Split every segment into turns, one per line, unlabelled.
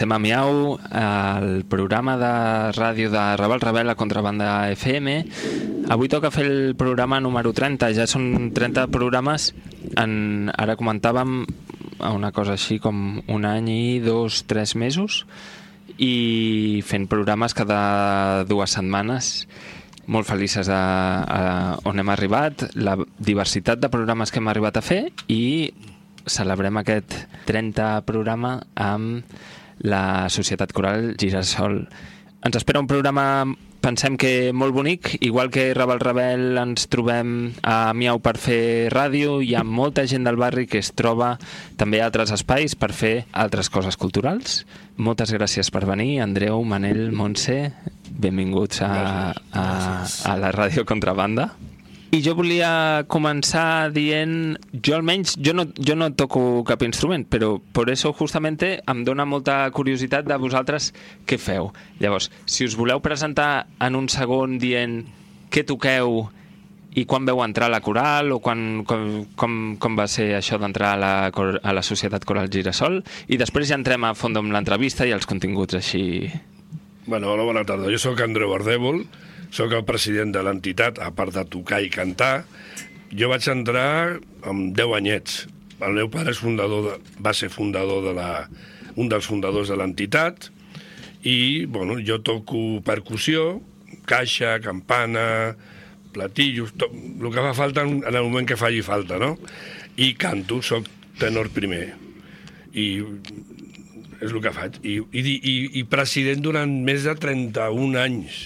Estem a Miau, al programa de ràdio de Rebel Rebel a Contrabanda FM. Avui toca fer el programa número 30, ja són 30 programes. En, ara comentàvem una cosa així com un any i dos, tres mesos i fent programes cada dues setmanes molt felices a, a on hem arribat, la diversitat de programes que hem arribat a fer i celebrem aquest 30 programa amb la Societat Coral Girasol. Ens espera un programa, pensem que molt bonic, igual que Rebel Rebel ens trobem a Miau per fer ràdio, hi ha molta gent del barri que es troba també a altres espais per fer altres coses culturals. Moltes gràcies per venir, Andreu, Manel, Montse, benvinguts a, a, a la Ràdio Contrabanda. I jo volia començar dient, jo almenys, jo no, jo no toco cap instrument, però per això justamente em dóna molta curiositat de vosaltres què feu. Llavors, si us voleu presentar en un segon dient què toqueu i quan veu entrar a la coral o quan, com, com, com va ser això d'entrar a, la, a la Societat Coral Girasol i després ja entrem a fons amb l'entrevista i els continguts així.
Bueno, hola, bona tarda. Jo sóc Andreu Ardèvol, sóc el president de l'entitat, a part de tocar i cantar. Jo vaig entrar amb 10 anyets. El meu pare és fundador de, va ser fundador de la, un dels fundadors de l'entitat i bueno, jo toco percussió, caixa, campana, platillos, tot, el que fa falta en, el moment que faci falta, no? I canto, sóc tenor primer. I és el que faig. I, i, i, i president durant més de 31 anys.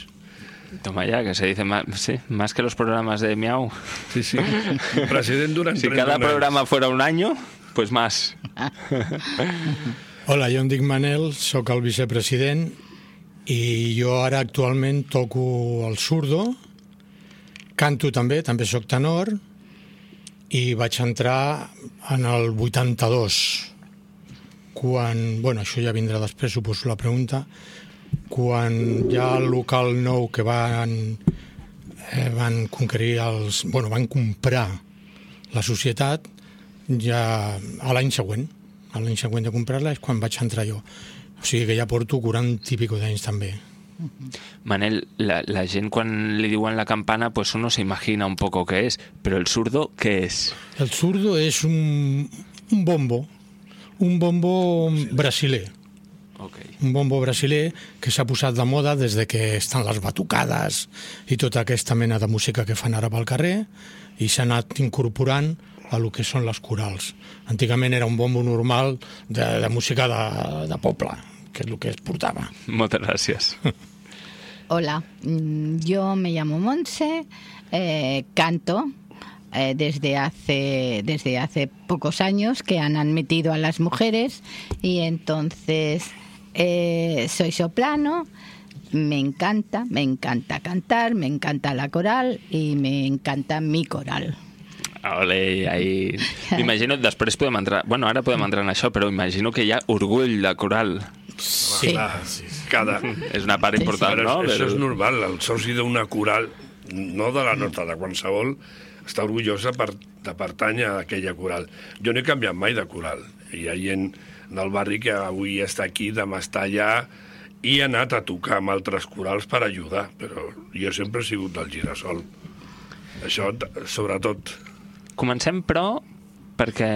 Toma ya, que se dice más, sí, más que los programas de Miau.
Sí, sí. President durant
Si cada programa fuera un año, pues más.
Hola, jo em dic Manel, sóc el vicepresident i jo ara actualment toco el surdo, canto també, també sóc tenor, i vaig entrar en el 82, quan, bueno, això ja vindrà després, suposo la pregunta, quan ja el local nou que van, eh, van conquerir els... Bueno, van comprar la societat ja a l'any següent. A l'any següent de comprar-la és quan vaig entrar jo. O sigui que ja porto 40 i pico d'anys també.
Manel, la, la gent quan li diuen la campana, pues uno se imagina un poco qué es, pero el zurdo, ¿qué es?
El zurdo és un, un bombo, un bombo brasiler.
Okay.
Un bombo brasiler que s'ha posat de moda des de que estan les batucades i tota aquesta mena de música que fan ara pel carrer i s'ha anat incorporant a lo que són les corals. Antigament era un bombo normal de, de música de, de poble, que és el que es portava.
Moltes gràcies.
Hola, mm, yo me llamo Monse, eh, canto, eh, desde hace desde hace pocos años que han admitido a las mujeres y entonces eh, soy soprano me encanta me encanta cantar me encanta la coral y me encanta mi coral
Ole, ahí... Imagino, després podem entrar... Bueno, ara podem entrar en això, però imagino que hi ha orgull de coral.
Sí.
Clar, cada...
És una part important,
Però
no?
això és normal, el soci d'una coral, no de la nostra, de qualsevol, està orgullosa per, de pertànyer a aquella coral. Jo no he canviat mai de coral. Hi ha gent del barri que avui està aquí, demà està allà, i he anat a tocar amb altres corals per ajudar, però jo sempre he sigut del girasol. Això, sobretot.
Comencem, però, perquè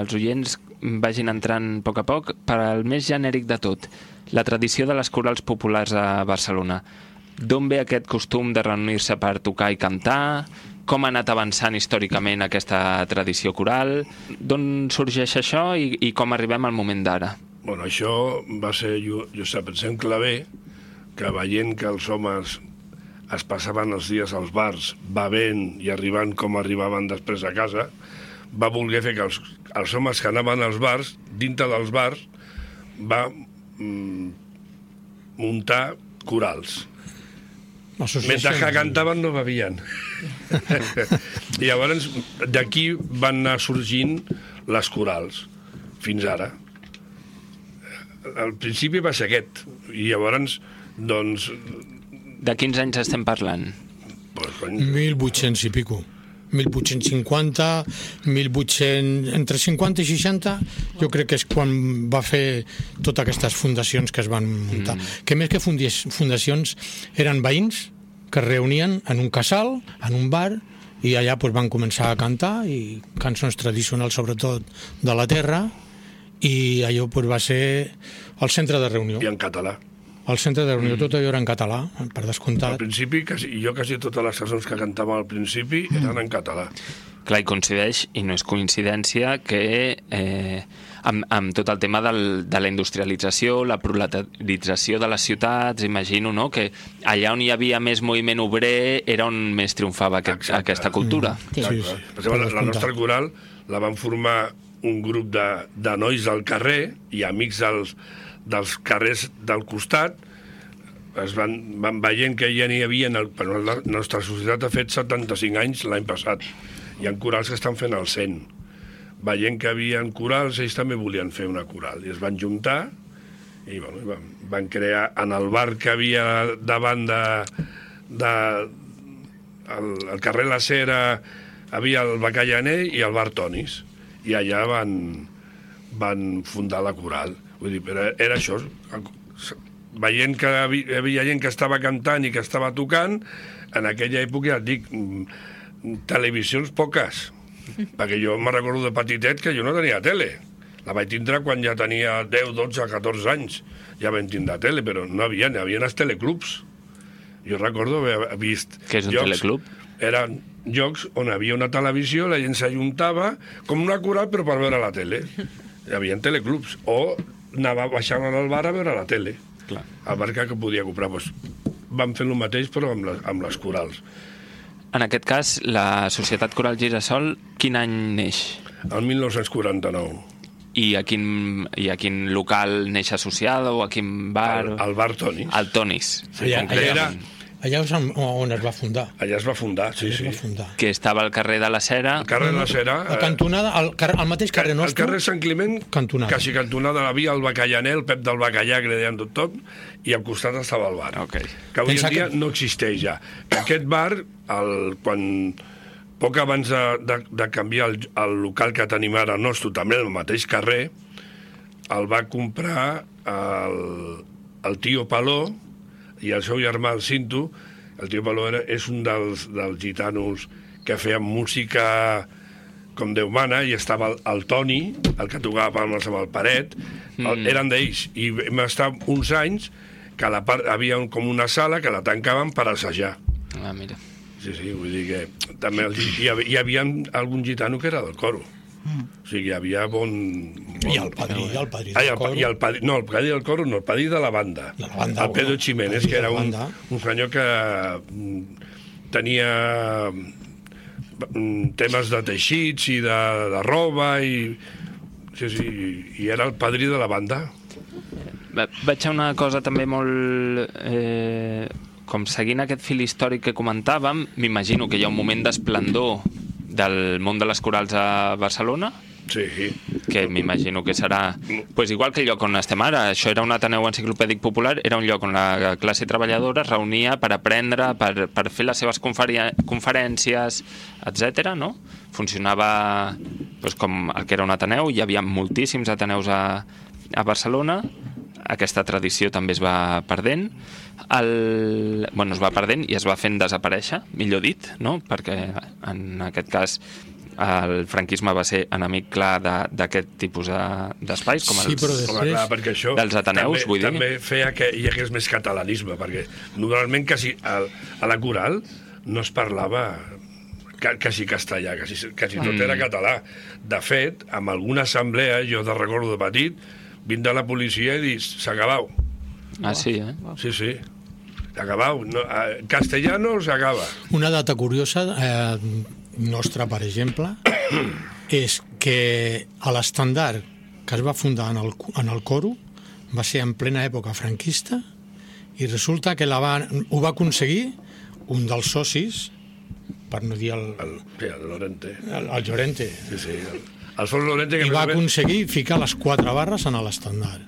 els oients vagin entrant a poc a poc, per al més genèric de tot, la tradició de les corals populars a Barcelona. D'on ve aquest costum de reunir-se per tocar i cantar? Com ha anat avançant històricament aquesta tradició coral? D'on sorgeix això i, i com arribem al moment d'ara?
Bueno, això va ser Jo- Josep Vicent Clavé, que veient que els homes es passaven els dies als bars bevent i arribant com arribaven després a casa, va voler fer que els, els homes que anaven als bars, dintre dels bars, va mm, muntar corals. Mentre que cantaven no bevien. I llavors d'aquí van anar sorgint les corals, fins ara. Al principi va ser aquest, i llavors, doncs,
De quins anys estem parlant?
pues, cony,
1800 i pico. 1850, 1800, entre 50 i 60, jo crec que és quan va fer totes aquestes fundacions que es van muntar. Mm. Que més que fundacions eren veïns que es reunien en un casal, en un bar, i allà pues, van començar a cantar i cançons tradicionals sobretot de la terra i allò pues, va ser el centre de reunió.
I en català.
El centre de reunió mm. tot allò era en català, per descomptat.
Al principi, quasi, jo quasi totes les cançons que cantava al principi mm. eren en català.
Clar, i coincideix, i no és coincidència, que eh, amb, amb tot el tema del, de la industrialització, la proletarització de les ciutats, imagino, no?, que allà on hi havia més moviment obrer era on més triomfava aquest, aquesta cultura.
Mm. Sí, sí, sí.
Per exemple, la, la nostra coral la van formar un grup de, de nois del carrer i amics dels, dels carrers del costat, es van, van veient que ja n'hi havia... En el, però la nostra societat ha fet 75 anys l'any passat. Hi ha corals que estan fent el 100. Veient que hi havia corals, ells també volien fer una coral. I es van juntar i bueno, van, van crear en el bar que havia davant de, de el, el carrer La Cera havia el Bacallaner i el bar Tonis i allà van, van fundar la coral vull dir, era, era això veient que hi havia gent que estava cantant i que estava tocant, en aquella època, ja et dic, mm, televisions poques, perquè jo me recordo de petitet que jo no tenia tele. La vaig tindre quan ja tenia 10, 12, 14 anys. Ja vam tindre tele, però no havia, hi havia els teleclubs. Jo recordo haver vist...
Què és un
jocs,
teleclub?
Eren jocs on havia una televisió, la gent s'ajuntava com una coral però per veure la tele. Hi havia teleclubs. O anava baixant al bar a veure la tele.
Clar.
El bar que podia comprar. Doncs, vam fer el mateix, però amb les, amb les corals.
En aquest cas, la Societat Coral Girasol, quin any neix?
El 1949.
I a quin, i a quin local neix associada o a quin bar?
Al, al bar Tonis.
Al Tonis.
Sí, allà, allà, era, Allà és on es va fundar.
Allà es va fundar, sí,
allà
sí.
Es va fundar.
Que estava al carrer de la Cera.
El carrer de la Cera...
La cantonada, el, carrer, el mateix carrer nostre...
El carrer Sant Climent,
cantonada.
quasi cantonada, la via el Bacallaner, el Pep del Bacallà, que li deien tot, tot, i al costat estava el bar.
Okay.
Que avui
Pensa
en dia
que-
no existeix ja. Que aquest bar, el, quan poc abans de, de, de canviar el, el local que tenim ara nostre, també al mateix carrer, el va comprar el, el tio Paló i el seu germà, el Cinto. El tio Paló era, és un dels, dels gitanos que feien música com Déu mana, i estava el, el Toni, el que tocava palmes amb el paret, mm. el, eren d'ells. I vam estar uns anys que la part, havia un, com una sala que la tancaven per assajar.
Ah, mira.
Sí, sí, vull dir que també el, hi, havia, hi havia algun gitano que era del coro. Mm. O sigui, hi havia bon... bon...
I el padrí, i el padrí
Ai,
del coro.
i el padrí, no, el padrí del coro, no, el padrí de la banda.
De la banda,
el Pedro Ximénez, que era un,
banda.
un senyor que mm, tenia mm, temes de teixits i de, de roba i... Sí, sí, i era el padrí de la banda.
Va- Vaig a una cosa també molt... Eh, com seguint aquest fil històric que comentàvem, m'imagino que hi ha un moment d'esplendor del món de les corals a Barcelona,
Sí,
que m'imagino que serà pues igual que el lloc on estem ara. Això era un Ateneu Enciclopèdic Popular, era un lloc on la classe treballadora es reunia per aprendre, per, per fer les seves conferències, etc. no? Funcionava pues, com el que era un Ateneu, hi havia moltíssims Ateneus a, a Barcelona, aquesta tradició també es va perdent, el, bueno, es va perdent i es va fent desaparèixer, millor dit, no? perquè en aquest cas el franquisme va ser enemic clar de- d'aquest tipus de- d'espais, com
Sí,
els...
però
Home,
Després,
clar, perquè això
dels Ateneus,
també,
vull dir.
també feia que hi hagués més catalanisme, perquè normalment quasi a, a la coral no es parlava quasi castellà, quasi, quasi tot
Mm.
era català. De fet, amb alguna assemblea, jo de recordo de petit, vint de la policia i dius, s'acabau.
Ah, sí, eh?
Sí, sí. S'acabau. No, eh, castellano s'acaba.
Una data curiosa eh, nostra, per exemple, és que a l'estandard que es va fundar en el, en el coro va ser en plena època franquista i resulta que la va, ho va aconseguir un dels socis, per no dir el,
El, sí, el Lorente.
el, el Llorente,
Sí, sí. El, Alfons Lorente, que
i va aconseguir ficar les quatre barres en l'estandard.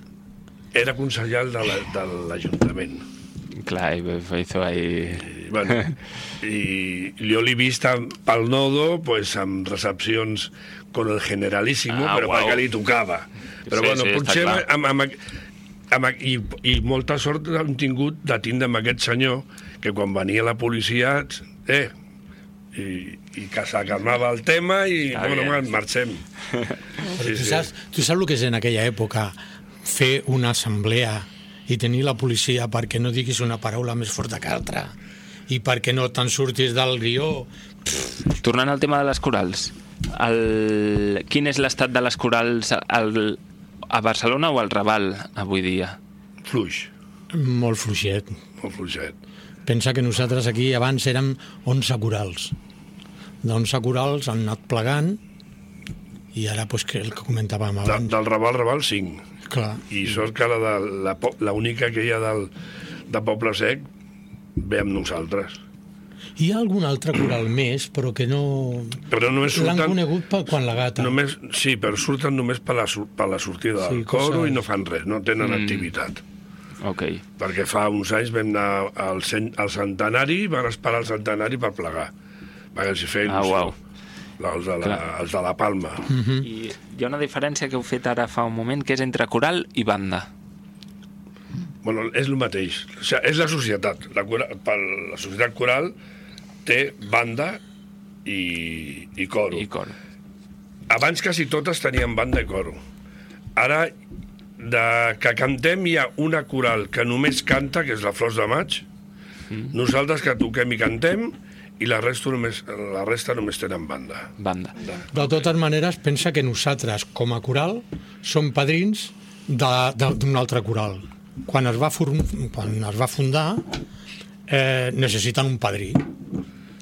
era consellal de la- l'Ajuntament.
Clar, i hizo ahí...
bueno, i jo l'he vist amb, pel Nodo pues, amb recepcions con el Generalíssimo,
Ah,
però
uau.
perquè li tocava. Però
Sí,
bueno,
sí,
potser amb, amb, amb, i, i molta sort hem tingut de tindre amb aquest senyor que quan venia la policia, eh, i, i que s'acalmava el tema i
Està
bueno, bueno, marxem.
Però tu, saps, tu saps el que és en aquella època fer una assemblea i tenir la policia perquè no diguis una paraula més forta que altra i perquè no te'n surtis del guió
Tornant al tema de les corals, el... quin és l'estat de les corals al... a Barcelona o al Raval avui dia?
Fluix,
molt fluixet.
molt fluixet.
Pensa que nosaltres aquí abans érem 11 corals. D'11 corals han anat plegant i ara pues, que el que comentàvem
De,
abans.
del Raval, Raval, 5.
Clar.
I sort que la, de, la, única que hi ha del, de Poble Sec ve amb nosaltres.
Hi ha algun altre coral més, però que no...
Però només
L'han
surten...
conegut per quan la gata.
Només, sí, però surten només per la, per la sortida
Sí,
del coro
cosa-
i no fan res, no tenen mm. activitat.
Ok.
Perquè fa uns anys vam anar al, cent, al centenari, van esperar el centenari per plegar. Feia
Ah.
La- Els de, la, els de la Palma.
Mm.
I hi ha una diferència que heu fet ara fa un moment, que és entre coral i banda.
Bueno, és el mateix. O sigui, és la societat. La, per, la societat coral té banda i, i coro.
I cor.
Abans quasi totes tenien banda i coro. Ara, de que cantem, hi ha una coral que només canta, que és la Flors de Maig. Mm. Nosaltres que toquem i cantem, i la resta només, la resta només tenen banda.
Banda.
De totes maneres, pensa que nosaltres, com a coral, som padrins d'un altre coral. Quan es va, form, quan es va fundar, eh, necessiten un padrí.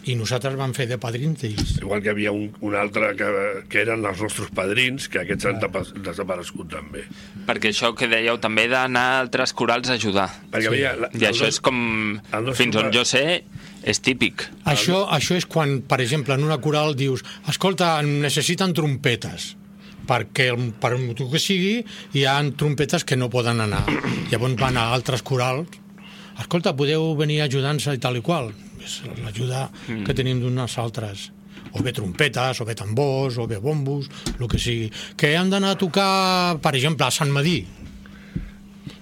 I nosaltres vam fer de padrins d'ells.
Igual que hi havia un, un altre que, que eren els nostres padrins, que aquests han desaparegut també.
Perquè això que dèieu també d'anar a altres corals a ajudar.
Perquè
Sí.
havia, la,
I això és com, fins on jo sé, és típic.
Això, això és quan, per exemple, en una coral dius escolta, necessiten trompetes perquè per motiu que sigui hi ha trompetes que no poden anar llavors van a altres corals escolta, podeu venir ajudant-se i tal i qual és l'ajuda que tenim d'unes altres o bé trompetes, o bé tambors, o bé bombos, el que sigui. Que han d'anar a tocar, per exemple, a Sant Madí.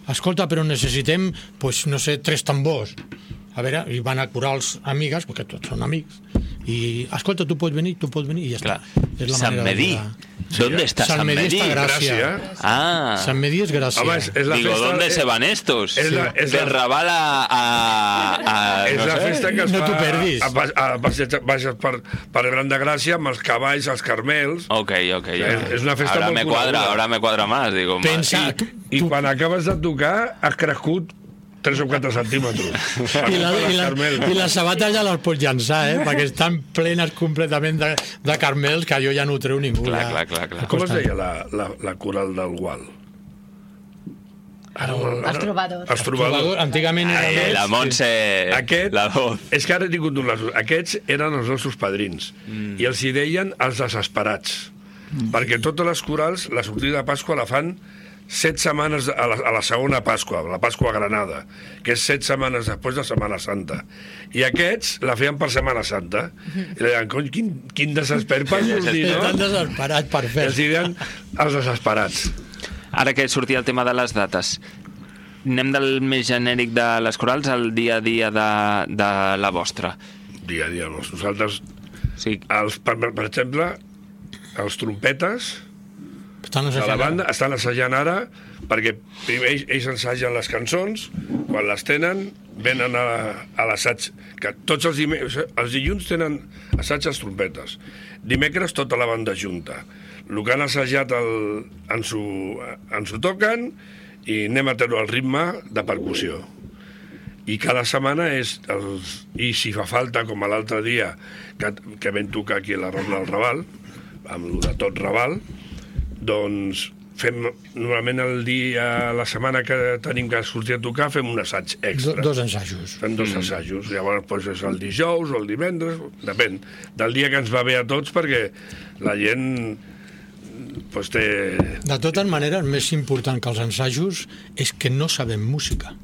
Escolta, però necessitem, pues, no sé, tres tambors. A veure, i van a corals amigues, perquè tots són amics, i, escolta, tu pots venir, tu pots venir, i ja
Clar.
està. És la
Sant Medí. ¿Dónde está
Sant
San
Medí
Medí?
Gràcia.
Gràcia.
Ah,
Sant Medí és Gràcia.
Home, és, és la
digo,
festa...
¿dónde
és,
se van estos?
és la- és
De
la-
Raval a... a, a
És
no
la
sé.
festa que es
no
fa
t'ho perdis.
a, a, a, baixes per, per Gran de Gràcia amb els cavalls, els carmels...
Ok, ok. ya.
És- és una festa
ahora
molt
me cuadra,
coneguda.
ahora me cuadra más. Digo,
Pensa,
I,
tu,
I
tu,
quan acabes de tocar has crescut 3 o 4 centímetres.
i, la, i, la. I les sabates ja les pots llançar, eh? perquè estan plenes completament de, de carmels que jo ja no ho treu ningú.
Clar,
ja.
clar, clar, clar.
Com es deia la, la, la coral del Gual? Ara,
Els trobadors.
Els trobadors.
Antigament era
Eh,
més...
la Montse...
Aquest,
La voz.
és que ara he tingut un lasso. Aquests eren els nostres padrins. Mm. I els hi deien els desesperats. Mm. Perquè totes les corals, la sortida de Pasqua la fan set setmanes a la, a la segona Pasqua, la Pasqua Granada, que és set setmanes després de Setmana Santa. I aquests la feien per Setmana Santa. I li deien, cony, quin, quin desesper per sortir,
Estan
no?
desesperats per fer.
Els deien els desesperats.
Ara que sortia el tema de les dates, anem del més genèric de les corals al dia a dia de, de la vostra.
Dia a dia, no? nosaltres,
sigui,
els, per, per exemple, els trompetes,
Estan
a la banda estan assajant ara perquè primer ells, ells ensagen les cançons quan les tenen venen a, a l'assaig que tots els, dime, els dilluns tenen assaig als trompetes. Dimecres tota la banda junta. El que han assajat el, ens, ho, ens ho toquen i anem a treure el ritme de percussió. I cada setmana és els, i si fa falta com l'altre dia que, que vam tocar aquí a la Rambla del Raval amb el de tot Raval doncs fem normalment el dia, la setmana que tenim que sortir a tocar, fem un assaig
Do,
extra.
dos ensajos.
Fem dos assajos. Llavors doncs, és el dijous o el divendres, depèn del dia que ens va bé a tots, perquè la gent doncs, té...
De totes maneres, més important que els ensajos és que no sabem música.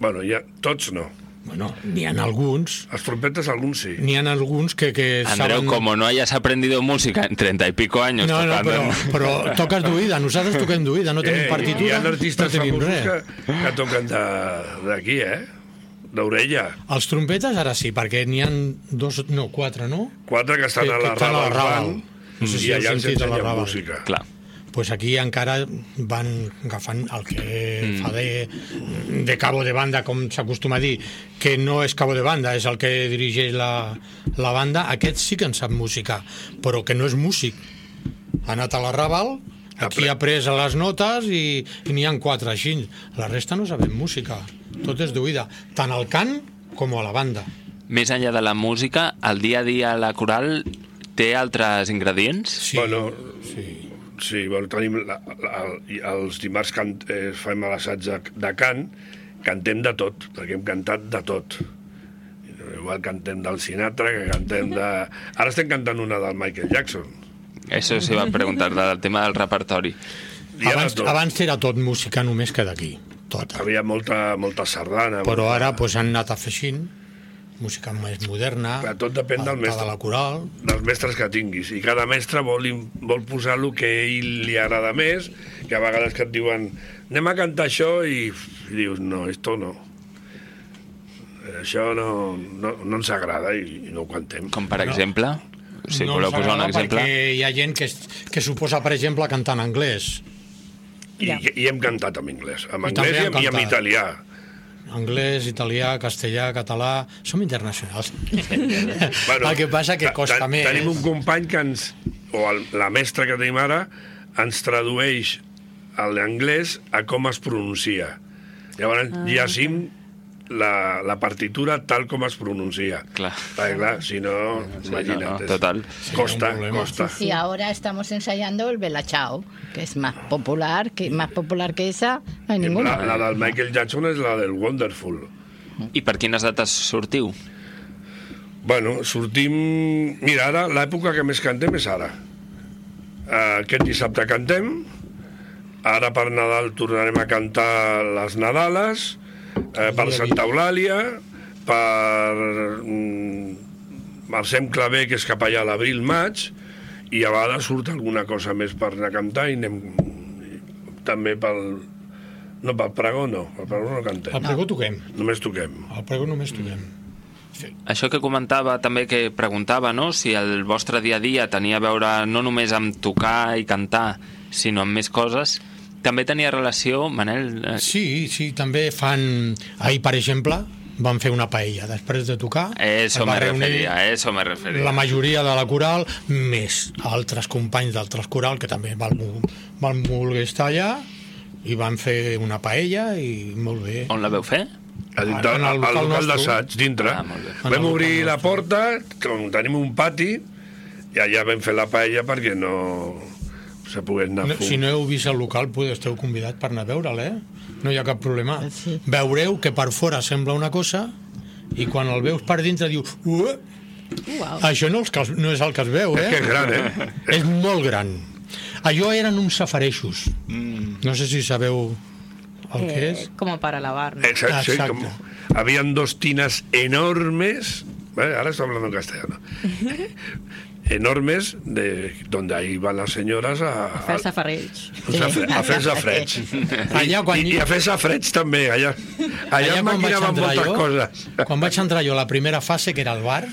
Bueno, ja, tots no.
Bueno, n'hi ha alguns,
Els trompetes, alguns sí.
n'hi ha alguns que, que
Andreu,
saben...
como no hayas aprendido música en treinta y pico años
No, no,
tocando...
però, però toques d'oïda, nosaltres toquem d'oïda, no tenim
Eh, hi
partitura,
ha
no
artistes
tenim
famosos
res.
que, que toquen de- d'aquí, eh? D'orella.
Els trompetes ara sí, perquè n'hi ha dos, no, quatre, no?
Quatre que estan
Que-
a
que
la
estan a la
Raval
No sé si
i allà ens
sentit a la
ensenyen música.
Clar.
Pues aquí encara van agafant el que mm. fa de, de cabo de banda, com s'acostuma a dir, que no és cabo de banda, és el que dirigeix la, la banda, aquest sí que en sap música, però que no és músic. Ha anat a la Raval, aquí ha pres les notes i, i n'hi han quatre així. La resta no sabem música, tot és d'oïda, tant al cant com a la banda.
Més enllà de la música, el dia a dia la coral té altres ingredients?
Sí,
Bueno,
sí.
Sí, bueno, tenim la, la, i els dimarts que eh, fem l'assaig de, de cant, cantem de tot, perquè hem cantat de tot. Igual cantem del Sinatra, que cantem de... Ara estem cantant una del Michael Jackson.
Eso se va a preguntar del tema del repertori.
De
Abans,
tot.
abans era tot música només que d'aquí, tota.
Havia molta, molta sardana.
Però
molta...
ara pues, han anat afegint música més moderna,
Clar, tot depèn del mestre.
a la coral.
dels mestres que tinguis i cada mestre vol, vol posar el que a ell li agrada més que a vegades que et diuen anem a cantar això i, i dius no, esto no això no, no, no ens agrada i, i no ho cantem
Com per
No.
exemple? Si
no
voleu
ens
posar un
agrada
exemple.
Perquè hi ha gent que, que suposa, per exemple, cantar en anglès.
I, i hem cantat en anglès en anglès i, i en italià
Anglès, italià, castellà, català... Som internacionals.
Bueno,
el que passa que costa
te-
més.
Tenim un company que ens, o el, la mestra que tenim ara, ens tradueix a l'anglès a com es pronuncia. Llavors ah. llegim la, la partitura tal com es pronuncia.
Clar.
Perquè, clar, si no,
Sí,
imagina't.
no, total.
Costa,
problema.
costa.
Y ahora estamos ensayando el Bella Ciao, que es más popular, que más popular que esa, no hay ninguna.
La, la del Michael Jackson és la del Wonderful.
I per quines dates sortiu?
Bueno, sortim... Mira, ara l'època que més cantem és ara. Eh, Aquest dissabte cantem, ara per Nadal tornarem a cantar les Nadales, eh, per Santa Eulàlia, per mm, Marcem Clavé, que és cap allà a l'abril-maig, i a vegades surt alguna cosa més per anar a cantar i anem també pel... No, pel pregó no, pel pregó no cantem.
Al pregó toquem.
Només toquem.
Al pregó només toquem.
Això que comentava també que preguntava, no? Si el vostre dia a dia tenia a veure no només amb tocar i cantar, sinó amb més coses, també tenia relació, Manel... eh,
Sí, sí, també fan... Ahir, per exemple, van fer una paella. Després de tocar...
Eso me referia, eso me referia.
La majoria de la coral, més altres companys d'altres coral que també van, van voler estar allà i van fer una paella i molt bé.
On la veu fer?
A dintre,
En el
al
local
local
nostre.
d'assaig, dintre.
Ah,
Vam obrir
local
la porta, com tenim un pati, i allà vam fer la paella perquè no se pogués anar
No,
fum.
si no heu vist el local, podeu esteu convidat per anar a veure'l, eh? No hi ha cap problema.
Sí.
Veureu que per fora sembla una cosa i quan el veus per dintre diu Ué,
Uau.
això no, és que, es- no és el que es veu,
És que és
eh?
gran, eh?
És molt gran. Allò eren uns safareixos. Mm. No sé si sabeu el que
Eh,
és.
como para lavar. ¿no?
Exacto, sí,
Exacto.
como- habían dos tinas enormes, ¿vale? ahora estoy hablando en castellano, enormes, de donde ahí van las señoras a,
Fer
a,
safarreig.
a, fer- a fer safreig.
Allà quan
I, I a fer també, allà, allà, allà maquinaven moltes
jo,
coses.
quan vaig entrar jo a la primera fase, que era el bar,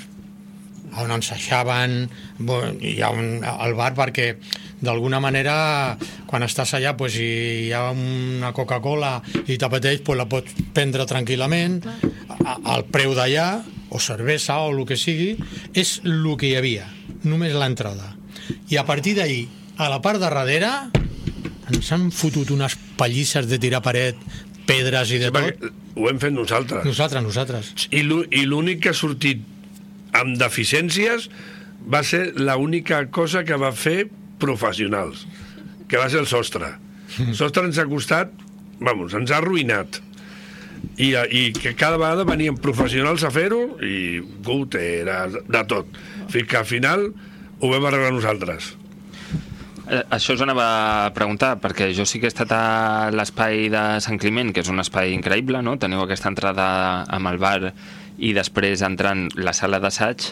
on ensaixaven, bueno, hi ha un, el bar perquè d'alguna manera quan estàs allà pues, si hi ha una Coca-Cola i t'apeteix pues, la pots prendre tranquil·lament a- al preu d'allà o cervesa o el que sigui és el que hi havia només l'entrada i a partir d'ahir a la part de darrere ens han fotut unes pallisses de tirar paret pedres i de tot
Perquè ho hem fet nosaltres.
nosaltres, nosaltres
I l'ú- i l'únic que ha sortit amb deficiències va ser l'única cosa que va fer professionals, que va ser el sostre. El sostre ens ha costat, vamos, ens ha arruïnat. I, i que cada vegada venien professionals a fer-ho i gúter, de tot. Fins que al final ho vam arreglar nosaltres.
Eh, Això us anava a preguntar, perquè jo sí que he estat a l'espai de Sant Climent, que és un espai increïble, no? Teniu aquesta entrada amb el bar i després entrant la sala d'assaig,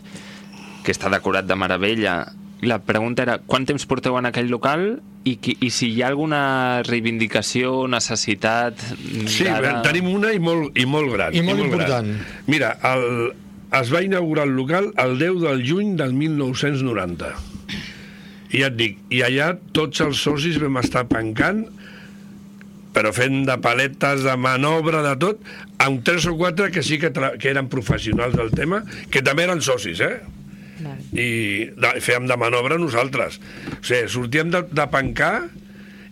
que està decorat de meravella. I la pregunta era, quant temps porteu en aquell local i, qui, i si hi ha alguna reivindicació, necessitat...
Sí,
d'ara-
tenim una i molt, i molt gran.
I molt
gran.
important.
Mira, el, es va inaugurar el local el 10 del juny del 1990. I ja et dic, i allà tots els socis vam estar pencant però fent de paletes, de manobra, de tot, amb tres o quatre que sí que, que eren professionals del tema, que també eren socis, eh? I de, fèiem de manobra nosaltres. O sigui, sortíem de, de pencar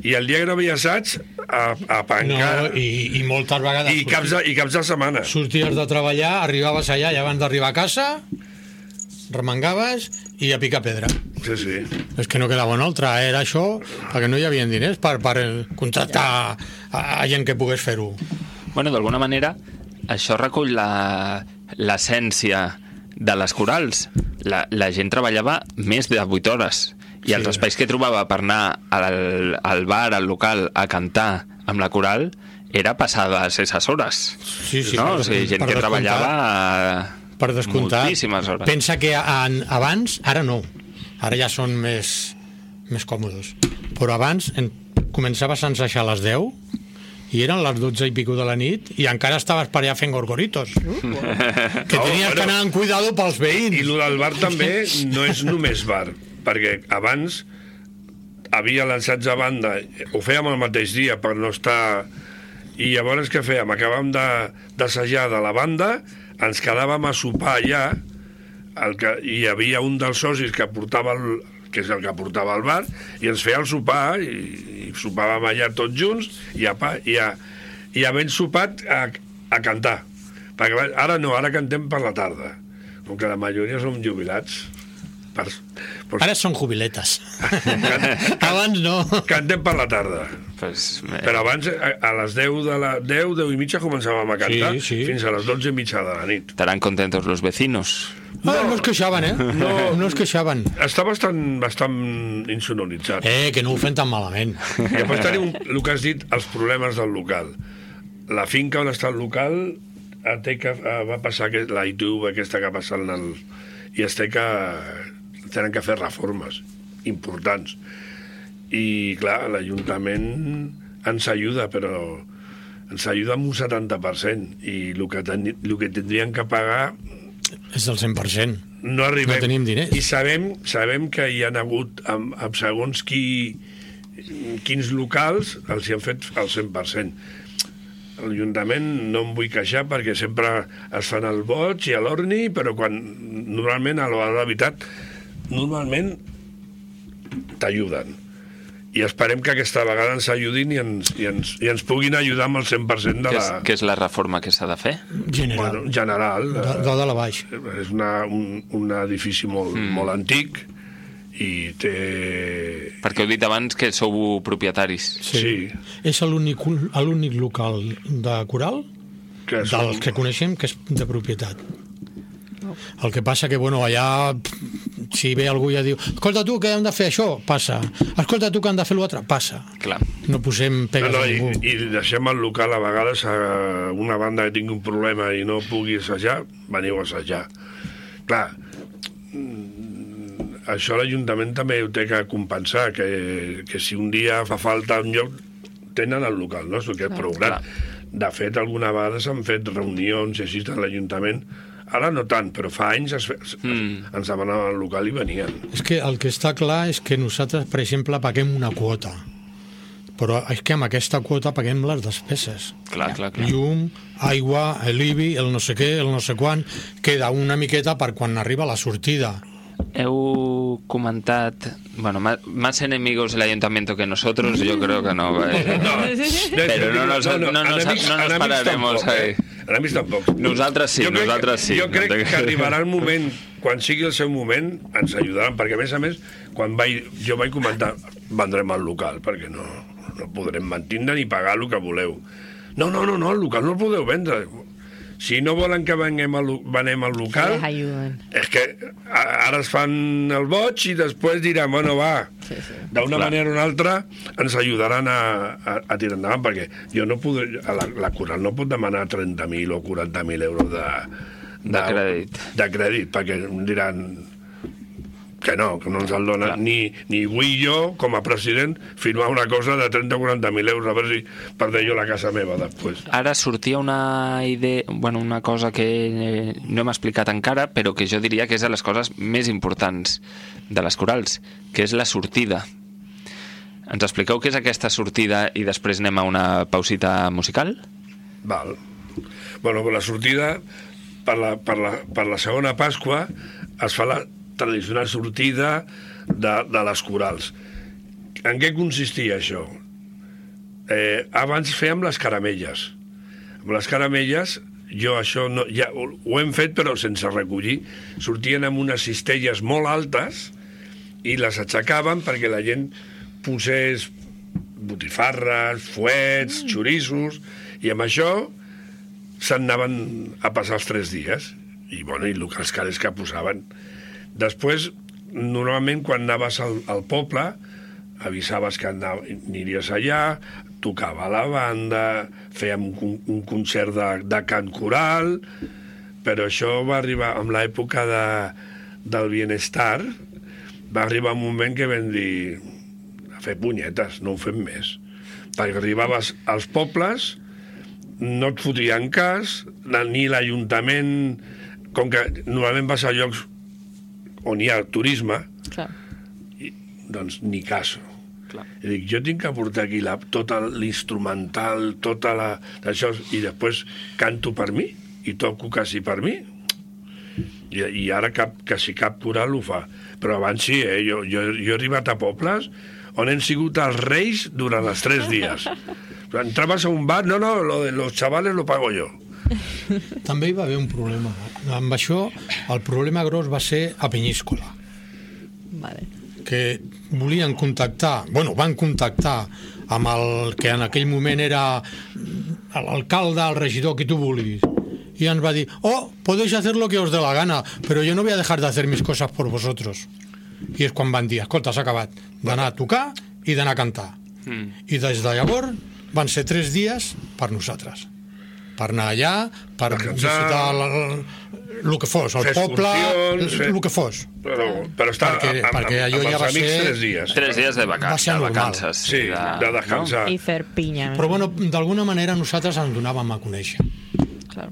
i el dia que no havia assaig, a, a
No,
pencar...
i, i moltes vegades...
I caps, de, I caps de setmana.
Sorties de treballar, arribaves allà i abans d'arribar a casa, remengaves i a picar pedra.
Sí, sí.
És que no quedava una altra, era això, perquè no hi havia diners per, per contractar a, a gent que pogués fer-ho.
Bueno, d'alguna manera, això recull la- l'essència de les corals. La, la gent treballava més de 8 hores i els
Sí.
espais que trobava per anar al, al bar, al local, a cantar amb la coral era passades esses hores.
Sí, sí,
no?
per
o sigui, gent que treballava
Per descomptar.
moltíssimes hores.
Pensa que en, abans, ara no, ara ja són més, més còmodes. Però abans en, començaves a ensaixar a les 10 i eren les 12 i pico de la nit i encara estaves per allà fent gorgoritos. que
No,
tenies que
bueno.
anar amb cuidado pels veïns.
I el del bar també no és només bar, perquè abans havia l'ensaig de banda, ho fèiem el mateix dia per no estar... I llavors què fèiem? Acabàvem de- d'assajar de, de la banda, ens quedàvem a sopar allà, el que, i hi havia un dels socis que portava el, que és el que portava el bar, i ens feia el sopar, i, i sopàvem allà tots junts, i, a, pa- i, a, i havent sopat a, a cantar. Perquè ara no, ara cantem per la tarda. Com que la majoria som jubilats. Per, per,
Ara són jubiletes. abans no.
cantem per la tarda.
Pues, eh,
Però abans, a, a les 10 de la 10, 10 i mitja començàvem a cantar
Sí, sí.
fins a les 12 i mitja de la nit.
estarán contentos los vecinos.
No, no es queixaven, eh? No, no es queixaven.
Està bastant, bastant insonoritzat.
Eh, que no ho fem tan malament.
I després tenim el que has dit, els problemes del local. La finca on està el local a Teca eh, va passar que, la ITV aquesta que ha passat en el... i es té que tenen que fer reformes importants. I, clar, l'Ajuntament ens ajuda, però ens ajuda amb un 70% i el que, ten, el que tindrien que pagar
És del 100%.
no arribem.
No tenim diners.
I sabem, sabem que hi han hagut, amb, amb segons qui, quins locals, els hi han fet el 100%. L'Ajuntament no em vull queixar perquè sempre es fan el boig i l'orni, però quan normalment a l'hora de la veritat normalment t'ajuden. I esperem que aquesta vegada ens ajudin i ens, i ens, i ens puguin ajudar amb el 100% de
Què
la...
és, què és la reforma que s'ha de fer?
General.
Bueno, general.
de, de dalt a baix.
és una, un, un edifici molt, mm. molt antic i té...
Perquè heu dit abans que sou propietaris.
Sí.
És l'únic l'únic local de coral
Que
dels
som-
que coneixem que és de propietat. El que passa que, bueno, allà, si ve algú i ja diu escolta tu, que hem de fer això? Passa. Escolta tu, que hem de fer l'altre? Passa.
Clar.
No posem
No,
pegues
no,
a
i,
ningú.
I deixem el local a vegades a una banda que tingui un problema i no pugui assajar, veniu a assajar. Clar, mm, això l'Ajuntament també ho té que compensar, que, que si un dia fa falta un lloc, tenen el local, no? És aquest programa. De fet, alguna vegada s'han fet reunions i així de l'Ajuntament, ara no tant, però fa anys es, fe, mm. ens demanaven el local i venien.
És que el que està clar és que nosaltres, per exemple, paguem una quota. Però és que amb aquesta quota paguem les despeses.
Clar, clar, clar.
Llum, aigua, l'IBI, el no sé què, el no sé quan, queda una miqueta per quan arriba la sortida.
Heu comentat, bueno, más enemigos el ayuntamiento que nosotros, yo creo que no. eh. Pero no nos- no nos- no nos
enemics
pararemos
tampoc,
ahí.
Eh? Enemics tampoc.
Nosaltres sí,
jo crec,
nosaltres sí.
Jo crec que arribarà el moment, quan sigui el seu moment, ens ajudaran, perquè a més a més, quan vaig, jo vaig comentar, vendrem el local, perquè no, no podrem mantindre ni pagar el que voleu. No, no, no, no, el local no el podeu vendre. Si no volen que venguem al, venem al local,
ayuden.
és que ara es fan el boig i després diran, bueno, va,
Sí, sí.
d'una manera o una altra ens ajudaran a, a, a tirar endavant, perquè jo no podré, a la, la Coral no pot demanar 30.000 o 40.000 euros de,
De crèdit.
De crèdit, perquè diran que no, que no ens el.
Clar.
Ni, ni vull jo, com a president, firmar una cosa de 30 o 40.000 euros, a veure si perdé jo la casa meva després.
Ara sortia una idea, bueno, una cosa que eh, no hem explicat encara, però que jo diria que és de les coses més importants de les corals, que és la sortida. Ens expliqueu què és aquesta sortida i després anem a una pausita musical?
Val. Bueno, la sortida, per la, per la, per la segona Pasqua, es fa la tradicional sortida de, de les corals. En què consistia això? Eh, abans fèiem les caramelles. Amb les caramelles, jo això no, ja ho, hem fet però sense recollir. Sortien amb unes cistelles molt altes i les aixecaven perquè la gent posés botifarres, fuets, xorissos, i amb això se'n anaven a passar els tres dies. I, bueno, i els calés que posaven. Després, normalment, quan anaves al, al poble, avisaves que anava, aniries allà, tocava la banda, fèiem un, un concert de, de cant coral, però això va arribar amb l'època de, del bienestar, va arribar un moment que vam dir a fer punyetes, no ho fem més. Perquè arribaves als pobles, no et fotien cas, ni l'Ajuntament, com que normalment vas a llocs on hi ha turisme,
Claro.
doncs ni caso.
Clar.
I dic, jo tinc que portar aquí la, tota l'instrumental, tota la... Això, i després canto per mi, i toco quasi per mi. I, i ara cap, quasi cap coral ho fa. Però abans sí, eh? jo, jo, jo he arribat a pobles on hem sigut els reis durant els tres dies. Entraves a un bar, no, no, lo de los chavales lo pago yo.
També hi va haver un problema. Amb això, el problema gros va ser a Penyíscola,
Vale.
que volien contactar, bueno, van contactar amb el que en aquell moment era l'alcalde, el regidor, que tu vulguis. Y ens va dir, oh, podéis hacer lo que os dé la gana, pero yo no voy a dejar de hacer mis cosas por vosotros. I és quan van dir, escolta, s'ha acabat d'anar a tocar i d'anar a cantar.
Mm.
I des de llavors van ser tres dies per nosaltres. Per anar allà, per
Descansar.
visitar el, el que fos, el poble, el que fos.
Però, però està
Perquè-
amb,
perquè
amb,
allò
amb
ja
els
va
amics
ser-
tres dies.
Tres dies de, vaca
Va ser
de vacances.
Sí, de descansar.
Y fer piña.
Però bueno, d'alguna manera nosaltres ens donàvem a conèixer.
Claro.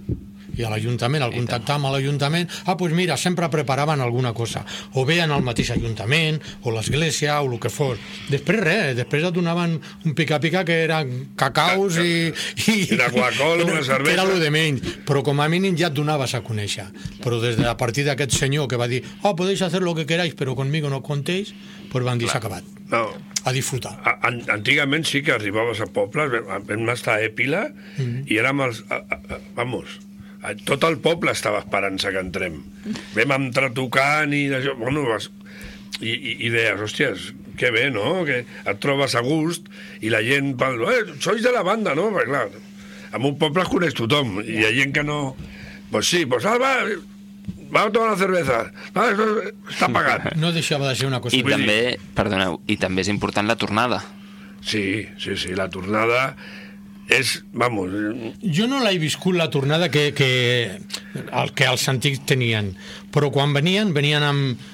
I a l'Ajuntament, al contactar amb l'Ajuntament, ah, doncs mira, sempre preparaven alguna cosa, o bé en el mateix Ajuntament, o l'església, o el que fos. Després res, després et donaven un pica-pica que eren cacaus i...
I una Coca-Cola, una cervesa.
Que era el de menys, però com a mínim ja et donaves a conèixer. Però des de a partir d'aquest senyor que va dir, oh, podéis hacer lo que queráis, però conmigo no contéis, pues van dir, s'ha acabat.
No,
A disfrutar.
Antigament sí que arribaves a pobles, vam estar a Èpila
Mm.
i érem els... A, a, a, vamos, tot el poble estava esperant-se que entrem. Vam entrar tocant i d'això... Bueno, vas, i, i, i deies, hòsties, que bé, no? Que et trobes a gust i la gent... pel- Eh, sois de la banda, no? Perquè, clar, en un poble es coneix tothom i hi ha gent que no... Pues sí, pues Alba, vamos a tomar una cerveza. Ah, eso està pagat.
No deixava de ser una cosa...
I també, perdoneu, i també és important la tornada.
Sí, sí, sí, la tornada és, vamos,
Jo no l'he viscut la tornada que, que, el que els antics tenien, però quan venien, venien amb,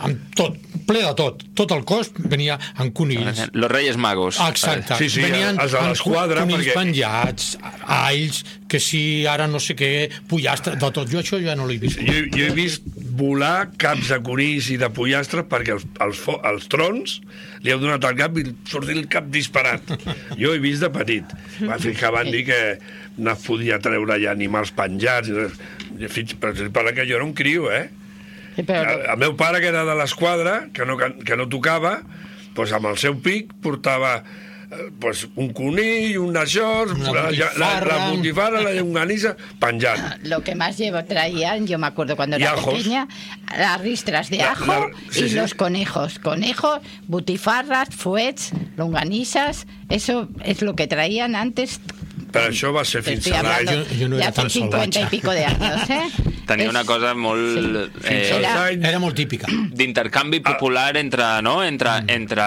amb tot, ple de tot. Tot el cos venia amb conills.
Los Reyes Magos.
Exacte.
Sí, sí,
venien
els de l'esquadra,
conills
perquè-
penjats, alls, que si ara no sé què, pollastre, de tot. Jo això ja no l'he viscut.
Jo, jo he vist volar caps de conills i de pollastres perquè els, els, els trons li heu donat al cap i sortir el cap disparat. Jo he vist de petit. Va fer que van dir que no es podia treure ja animals penjats. Fins, per exemple, que jo era un criu, eh?
Sí, pero
El, meu pare, que era de l'esquadra, que, no, can- que no tocava, doncs amb el seu pic portava eh, pues, un conill, un
Una
la, la, la,
botifarra,
la llonganissa, penjat.
Lo que más llevo traían, yo me acuerdo cuando era
ajos.
pequeña, las ristras de
La-
ajo
la- sí,
y
sí.
los conejos. Conejos, butifarras, fuets, longanizas, eso es lo que traían antes
Per això va ser fins
estoy
a l'any...
hablando
Yo- yo no era
hace
tan
50 y
salvaje.
pico de años, ¿eh?
Tenia una cosa molt...
Fins
Eh,
Era-.
Era molt típica.
d'intercanvi popular entre, no? entre, entre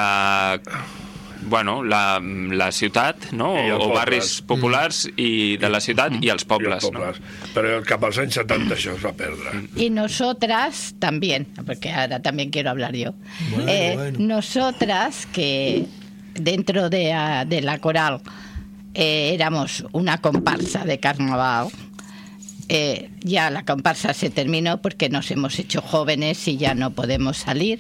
bueno, la, la ciutat, no?
I
o
pobles.
barris populars i de la ciutat i els
i
pobles,
els pobles. Però cap als anys 70 això es va perdre.
Y nosotras también, porque ahora también quiero hablar yo.
Bueno,
Eh,
bueno.
Nosotras que dentro de, ah, de la coral eh, éramos una comparsa de carnaval, eh, ya la comparsa se terminó porque nos hemos hecho jóvenes y ya no podemos salir.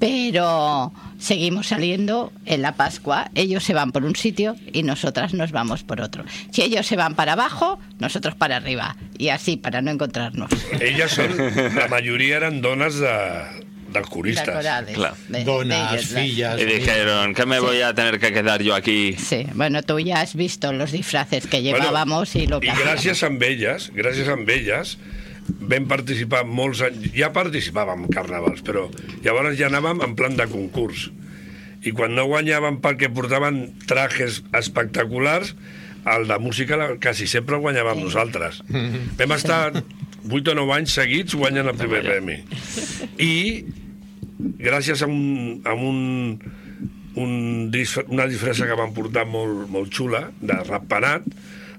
Pero seguimos saliendo en la Pascua. Ellos se van por un sitio y nosotras nos vamos por otro. Si ellos se van para abajo, nosotros para arriba. Y así, para no encontrarnos.
Elles són... La majoria eren dones de, de
De corales.
Claro.
de- de
Donas,
las-
fillas...
Y dijeron, ¿qué me voy a tener que quedar yo aquí?
Sí, bueno, tú ya has visto los disfraces que
Bueno,
llevábamos y lo que
I gràcies a elles, gràcies a elles, vam participar molts anys... Ja participàvem en carnavals, però llavors ja anàvem en plan de concurs. I quan no guanyàvem perquè portaven trajes espectaculars, el de música quasi sempre el guanyàvem nosaltres. Vam estar 8 o 9 anys seguits guanyant el primer premi. I gràcies a un, a un, un una disfressa que van portar molt, molt xula, de ratpenat,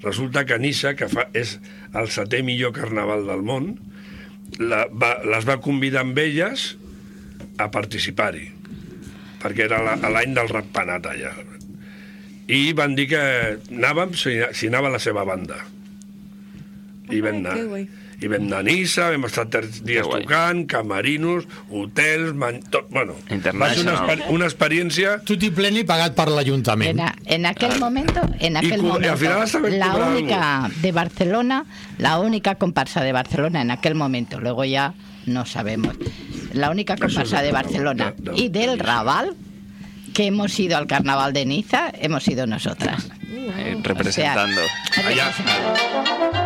resulta que Nissa, que fa, és el setè millor carnaval del món, la, va, les va convidar amb elles a participar-hi, perquè era la- l'any del ratpenat allà. I van dir que anàvem si, si anava la seva banda. I vam anar.
que guai.
I vam anar a Nissa, vam estar tres dies
Que guai.
tocant, camerinos, hotels, man... tot, bueno, va ser una, exper una experiència
Tutti pleni pagat per l'Ajuntament.
En, en aquel momento, en aquel
co- y al
momento,
final
la única de Barcelona, la única comparsa de Barcelona en aquel momento, luego ya no sabemos, la única comparsa
de
Barcelona
de- de-
y del
de-
Raval, que hemos ido al carnaval de Niza, hemos sido nosotras.
Eh, representando.
O sea,
Allá.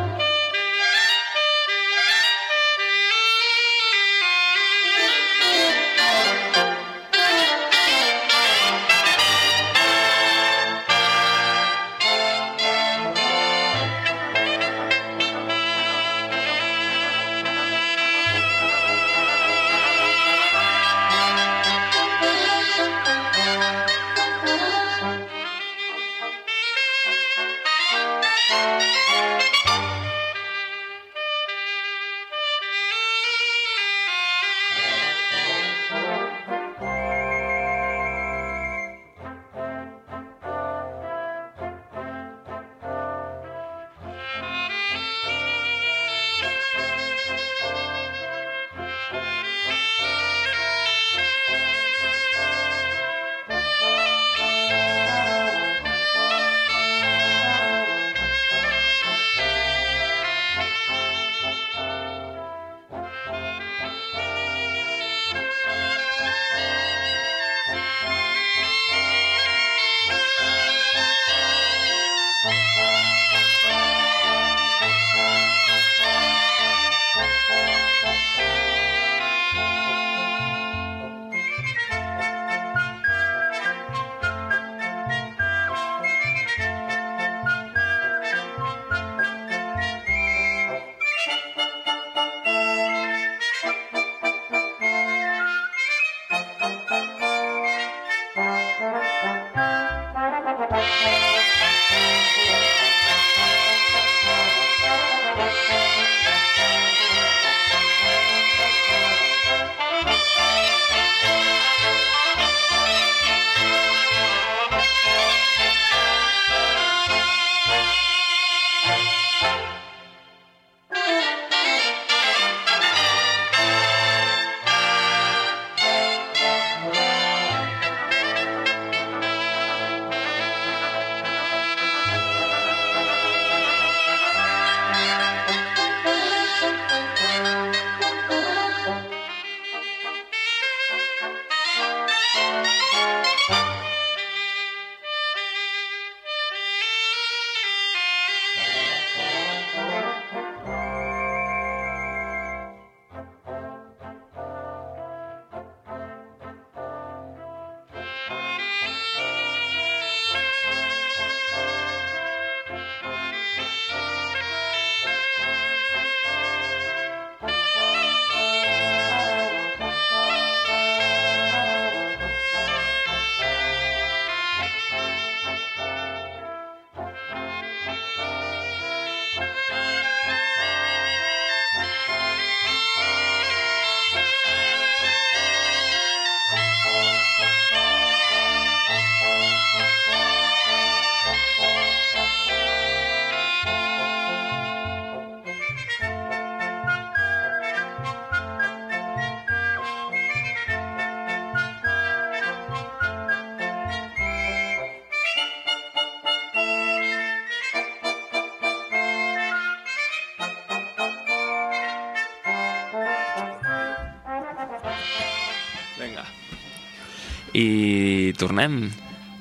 I tornem.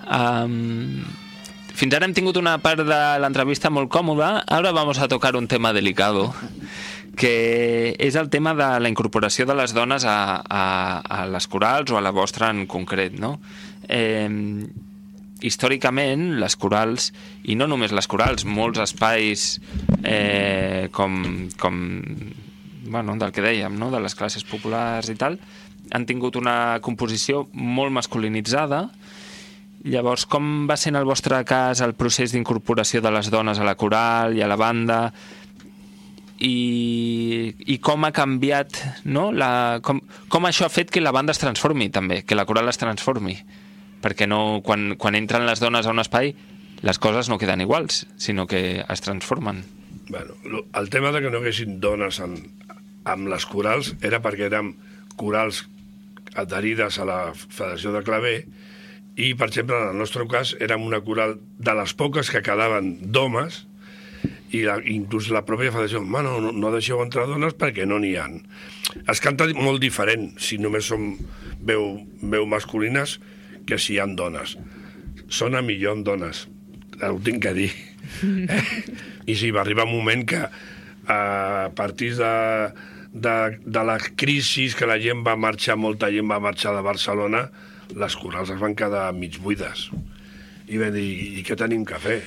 Um, fins ara hem tingut una part de l'entrevista molt còmoda, ara vamos a tocar un tema delicado, que és el tema de la incorporació de les dones a, a, a les corals o a la vostra en concret, no? Eh, històricament les corals, i no només les corals, molts espais eh, com, com bueno, del que dèiem, no? de les classes populars i tal, han tingut una composició molt masculinitzada. Llavors, com va ser en el vostre cas el procés d'incorporació de les dones a la coral i a la banda? I, i com ha canviat, no? La, com, com això ha fet que la banda es transformi també, que la coral es transformi? Perquè no, quan, quan entren les dones a un espai les coses no queden iguals, sinó que es transformen.
Bueno, el tema de que no haguessin dones en, amb les corals era perquè érem corals adherides a la Federació de Claver i, per exemple, en el nostre cas, érem una coral de les poques que quedaven d'homes i la, inclús la pròpia federació, "Home, no, no, no deixeu entrar dones perquè no n'hi han. Es canta molt diferent si només som veu, veu masculines que si hi ha dones. Sona millor amb dones, ho tinc que dir. Eh? I sí, va arribar un moment que a partir de, de, de la crisi, que la gent va marxar, molta gent va marxar de Barcelona, les corals es van quedar mig buides. I vam dir, i què tenim que fer?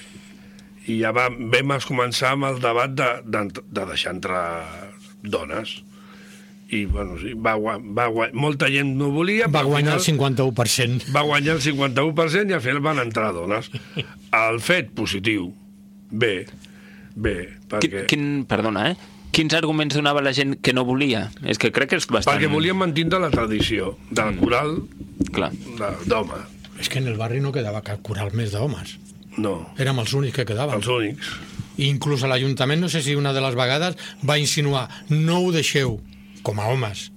I ja va, vam començar amb el debat de, de, de deixar entrar dones. I, bueno, sí, va, va, gua- molta gent no volia,
Va guanyar el
final
51%.
va guanyar el 51% i al final van entrar dones. El fet positiu, bé, bé, perquè,
Quin, quin, perdona, eh? Quins arguments donava la gent que no volia? És que crec que és bastant...
perquè volien mantenir la tradició del coral
Clar.
de- d'home.
És que en el barri no quedava cap coral més d'homes.
No,
Érem els únics que quedaven.
els únics.
I inclús a l'Ajuntament, no sé si una de les vegades, va insinuar no ho deixeu, com a homes.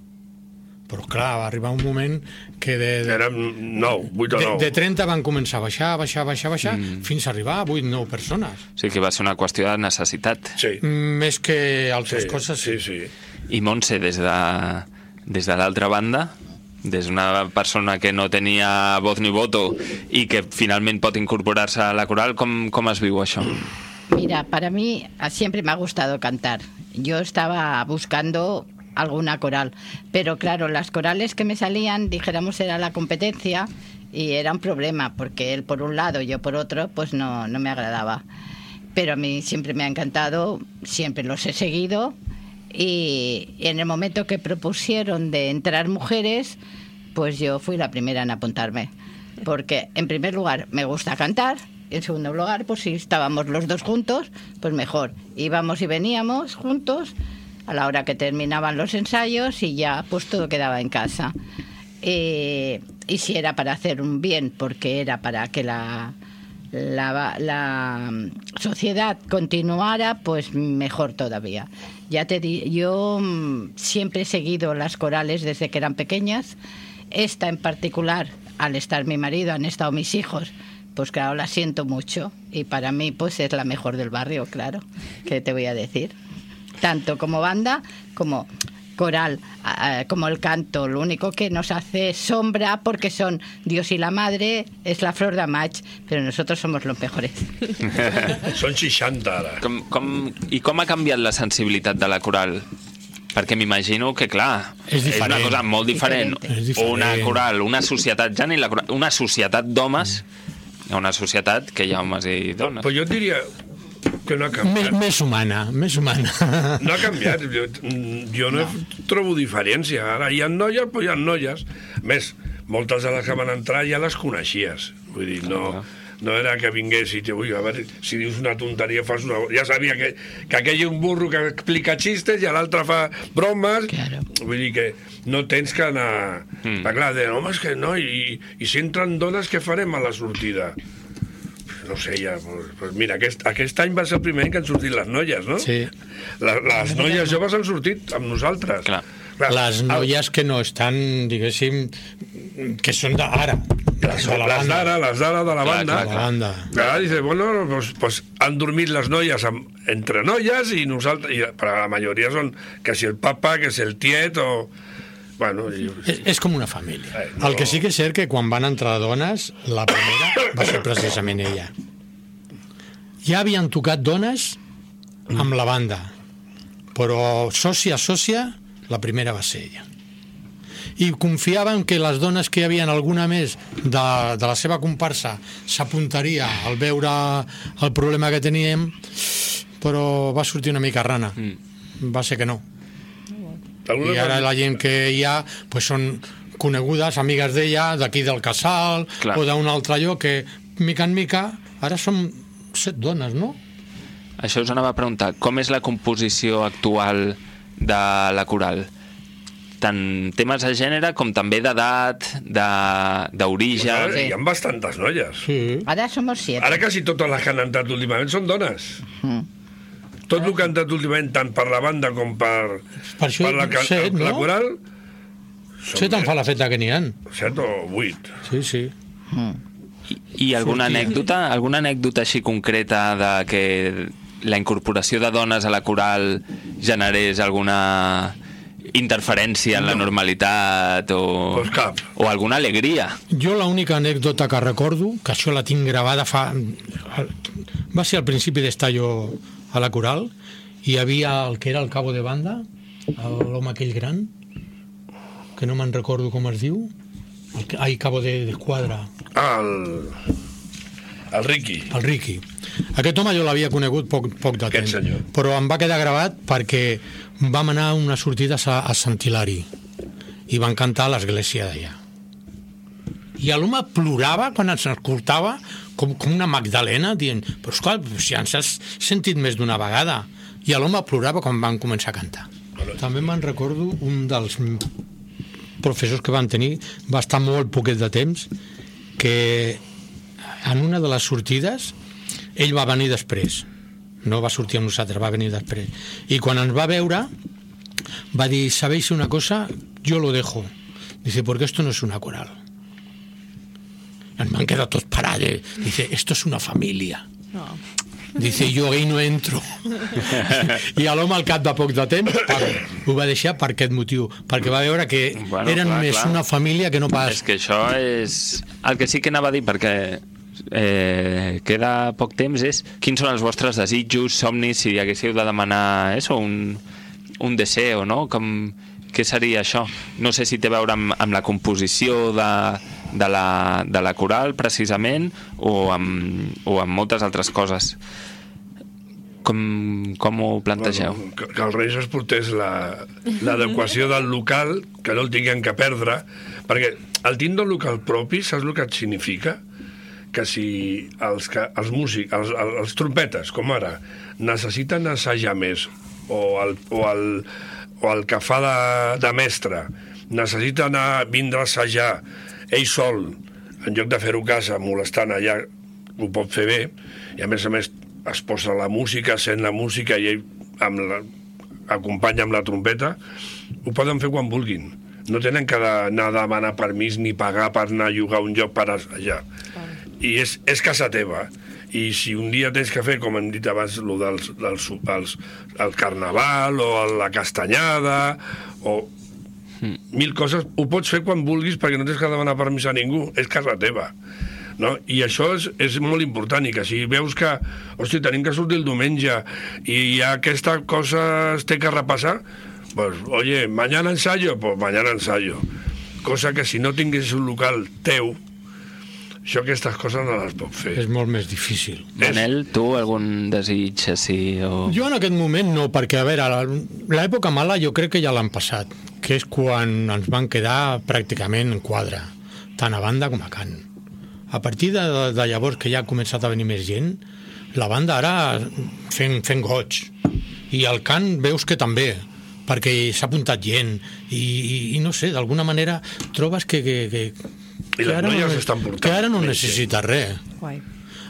Però clar, va arribar un moment que de, de,
Érem 9, 8 o
de,
9.
de 30 van començar a baixar, a baixar, a baixar, a baixar, mm. fins a arribar a 8-9 persones.
O sigui que va ser una qüestió de necessitat.
Sí,
Mm, Més que altres
sí,
coses,
sí, sí.
I Montse, des de, des de l'altra banda, des d'una persona que no tenia voz ni voto i que finalment pot incorporar-se a la coral, com, com es viu això?
Mira, para mí siempre me ha gustado cantar. Yo estaba buscando alguna coral, pero claro, las corales que me salían, dijéramos, era la competencia y era un problema, porque él por un lado, yo por otro, pues no, no me agradaba. Pero a mí siempre me ha encantado, siempre los he seguido y en el momento que propusieron de entrar mujeres, pues yo fui la primera en apuntarme. Porque en primer lugar me gusta cantar, en segundo lugar, pues si estábamos los dos juntos, pues mejor. Íbamos y veníamos juntos a la hora que terminaban los ensayos y ya pues todo quedaba en casa. Eh, y si era para hacer un bien, porque era para que la, la, sociedad continuara, pues mejor todavía. Ya te di, yo mm, siempre he seguido las corales desde que eran pequeñas. Esta en particular, al estar mi marido, han estado mis hijos, pues claro, la siento mucho. Y para mí, pues es la mejor del barrio, claro. ¿Qué te voy a decir? Tanto como banda como coral, ah, como el canto. Lo único que nos hace sombra porque son Dios y la Madre, es la flor de Mach, pero nosotros somos los mejores.
Són 60 ara.
Com, com, I com ha canviat la sensibilitat de la coral? Perquè m'imagino que, clar,
És diferent.
una cosa molt diferent.
Diferente.
És diferent.
Una coral, una societat, ja ni la coral, una societat d'homes, una societat que hi ha homes i dones.
Però jo et diria que no ha
més,
canviat.
més humana, més humana.
No ha canviat. Jo, jo no, trobo diferència. Ara hi ha noies, però hi ha noies. A més, moltes de les que van entrar ja les coneixies. Vull dir, no, no era que vingués i, ui, a veure, si dius una tonteria fas una... Ja sabia que, que aquell és un burro que explica xistes i l'altre fa bromes.
Claro.
Vull dir que no tens que anar... Mm. Però clar, deien, home, és que no, i, i si entren dones, què farem a la sortida? No sé, ja... Pues, pues mira, aquest, aquest any va ser el primer any que han sortit les noies, no?
Sí.
La, les noies joves han sortit amb nosaltres.
Clar.
Les noies que no estan, diguéssim, que són d'ara.
Les, d'ara, les d'ara de la
Clar,
banda.
De la banda.
Clar, dice, bueno, pues, pues han dormit les noies amb, entre noies i nosaltres, i, però la majoria són que si el papa, que si el tiet o... Bueno, i,
És, és com una família.
Eh, no.
El que sí que és cert que quan van entrar dones, la primera va ser precisament ella. Ja havien tocat dones amb la banda, però sòcia, sòcia, la primera va ser ella. I confiaven que les dones que hi havia alguna més de, de la seva comparsa s'apuntaria al veure el problema que teníem, però va sortir una mica rana. Mm. Va ser que no. I ara la gent que hi ha pues són conegudes, amigues d'ella, d'aquí del casal,
Clar.
o d'un altre lloc, que mica en mica, ara som set dones, no?
Això us anava a preguntar. Com és la composició actual de la coral? Tant temes de gènere com també d'edat, de- d'origen...
Hi ha bastantes noies.
Sí.
Ahora somos siete.
Ara quasi totes les que han entrat últimament són dones.
Mm.
Tot el que ha entrat últimament, tant per la banda com per,
Per això
per la,
set,
la
no?
coral,
Set em fa la feta que n'hi ha.
set o vuit.
Sí, sí.
I, i alguna
Sortia.
anècdota, alguna anècdota així concreta de que la incorporació de dones a la coral generés alguna interferència en la normalitat o,
Pues cap.
o alguna alegria.
Jo l'única anècdota que recordo, que això la tinc gravada fa... Va ser al principi d'estar jo a la coral, hi havia el que era el cabo de banda, l'home aquell gran, que no me'n recordo com es diu, el, ai, cabo de, de quadra,
el, el Ricky.
el Ricky. Aquest home jo l'havia conegut poc, poc de temps, però em va quedar gravat perquè vam anar a unes sortides a, a Sant Hilari i van cantar a l'església d'allà. I l'home plorava quan ens escoltava com, com una Magdalena dient, però esclar, si ens has sentit més d'una vegada. I l'home plorava quan van començar a cantar. També me'n recordo un dels professors que van tenir, va estar molt poquet de temps, que en una de les sortides ell va venir després no va sortir amb nosaltres, va venir després i quan ens va veure va dir, ¿sabéis una cosa? yo lo dejo dice, porque esto no es una coral ens van quedar tots parats eh? dice, esto es una familia
No.
Dice, jo ahí no entro. I a l'home al cap de poc de temps pa, ho va deixar per aquest motiu, perquè va veure que
Bueno,
eren
clar,
més
clar.
una família que no pas...
És que això és... El que sí que anava a dir, perquè eh, queda poc temps, és quins són els vostres desitjos, somnis, si haguéssiu de demanar això, un, un deseo, no? Com, què seria això? No sé si té a veure amb, amb la composició de, de, la, de la coral, precisament, o amb, o amb moltes altres coses. Com, com ho plantegeu?
Bueno, que, que el Reis es portés la- l'adequació del local, que no el tinguem que perdre, perquè el tindre un local propi, saps el que et significa? Que si els, que, els músics, els, els, els trompetes, com ara, necessiten assajar més, o el, o el, o el que fa de, de mestre, necessita anar, vindre a assajar ell sol, en lloc de fer-ho a casa, molestant allà, ho pot fer bé, i a més a més es posa la música, sent la música i ell amb la, acompanya amb la trompeta, ho poden fer quan vulguin. No tenen que anar a demanar permís ni pagar per anar a llogar un lloc per assajar. I és, és casa teva. I si un dia tens que fer, com hem dit abans, lo dels, dels, els, el carnaval o la castanyada o mil coses, ho pots fer quan vulguis perquè no tens que demanar permís a ningú, és casa teva. No? I això és, és molt important i que si veus que, hosti, tenim que sortir el diumenge i aquesta cosa es té que repassar, pues, oye, mañana ensayo, pues mañana ensayo. Cosa que si no tingués un local teu, això aquestes coses no les pot fer.
És molt més difícil.
Manel, tu algun desig així? O...
Jo en aquest moment no, perquè, a veure, la- l'època mala jo crec que ja l'han passat, que és quan ens van quedar pràcticament en quadre, tant a banda com a cant. A partir de, de llavors que ja ha començat a venir més gent, la banda ara fent, fent goig. I el cant veus que també, perquè s'ha apuntat gent i, i, i no sé, d'alguna manera trobes que, que, que,
I les
ara
noies
no,
estan portant
que ara no
més
necessites res.
Guai.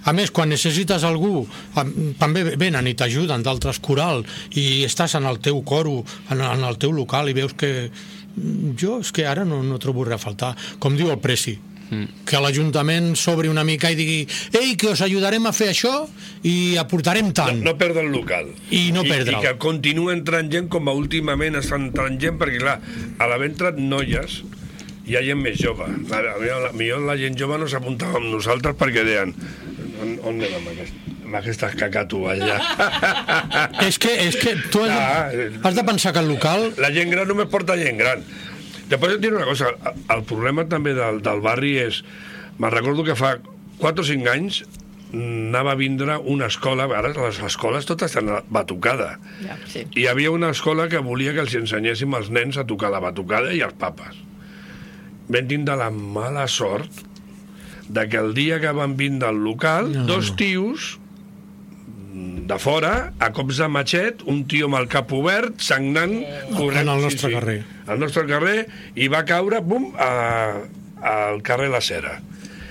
A més, quan necessites algú, am- també venen i t'ajuden d'altres coral i estàs en el teu coro, en, en el teu local i veus que mm, jo és que ara no, no trobo res a faltar. Com diu el Preci, que l'Ajuntament s'obri una mica i digui ei, que us ajudarem a fer això i aportarem tant.
No, no perdre el local.
I no
I,
perdre'l.
I que continua entrant gent com últimament estan entrant gent, perquè clar, a l'haver entrat noies hi ha gent més jove. A, a, mi- a, millor la gent jove no s'apuntava amb nosaltres perquè deien on, on anem amb, aquest, amb aquestes cacatues ja?
És que, és que tu has
Ah,
de,
eh.
has de pensar que el local...
la gent gran només porta gent gran. Després et diré una cosa, el problema també del, del barri és... Me'n recordo que fa 4 o 5 anys anava a vindre una escola, ara les escoles totes estan batucada.
Ja, sí.
Hi havia una escola que volia que els ensenyéssim als nens a tocar la batucada i els papes. Vam tindre la mala sort de que el dia que van vindre al local,
No.
no. dos tios de fora, a cops de matxet, un tio amb el cap obert, sagnant, corrent.
En el nostre carrer.
Al nostre carrer, i va caure, bum, a, al carrer La Cera.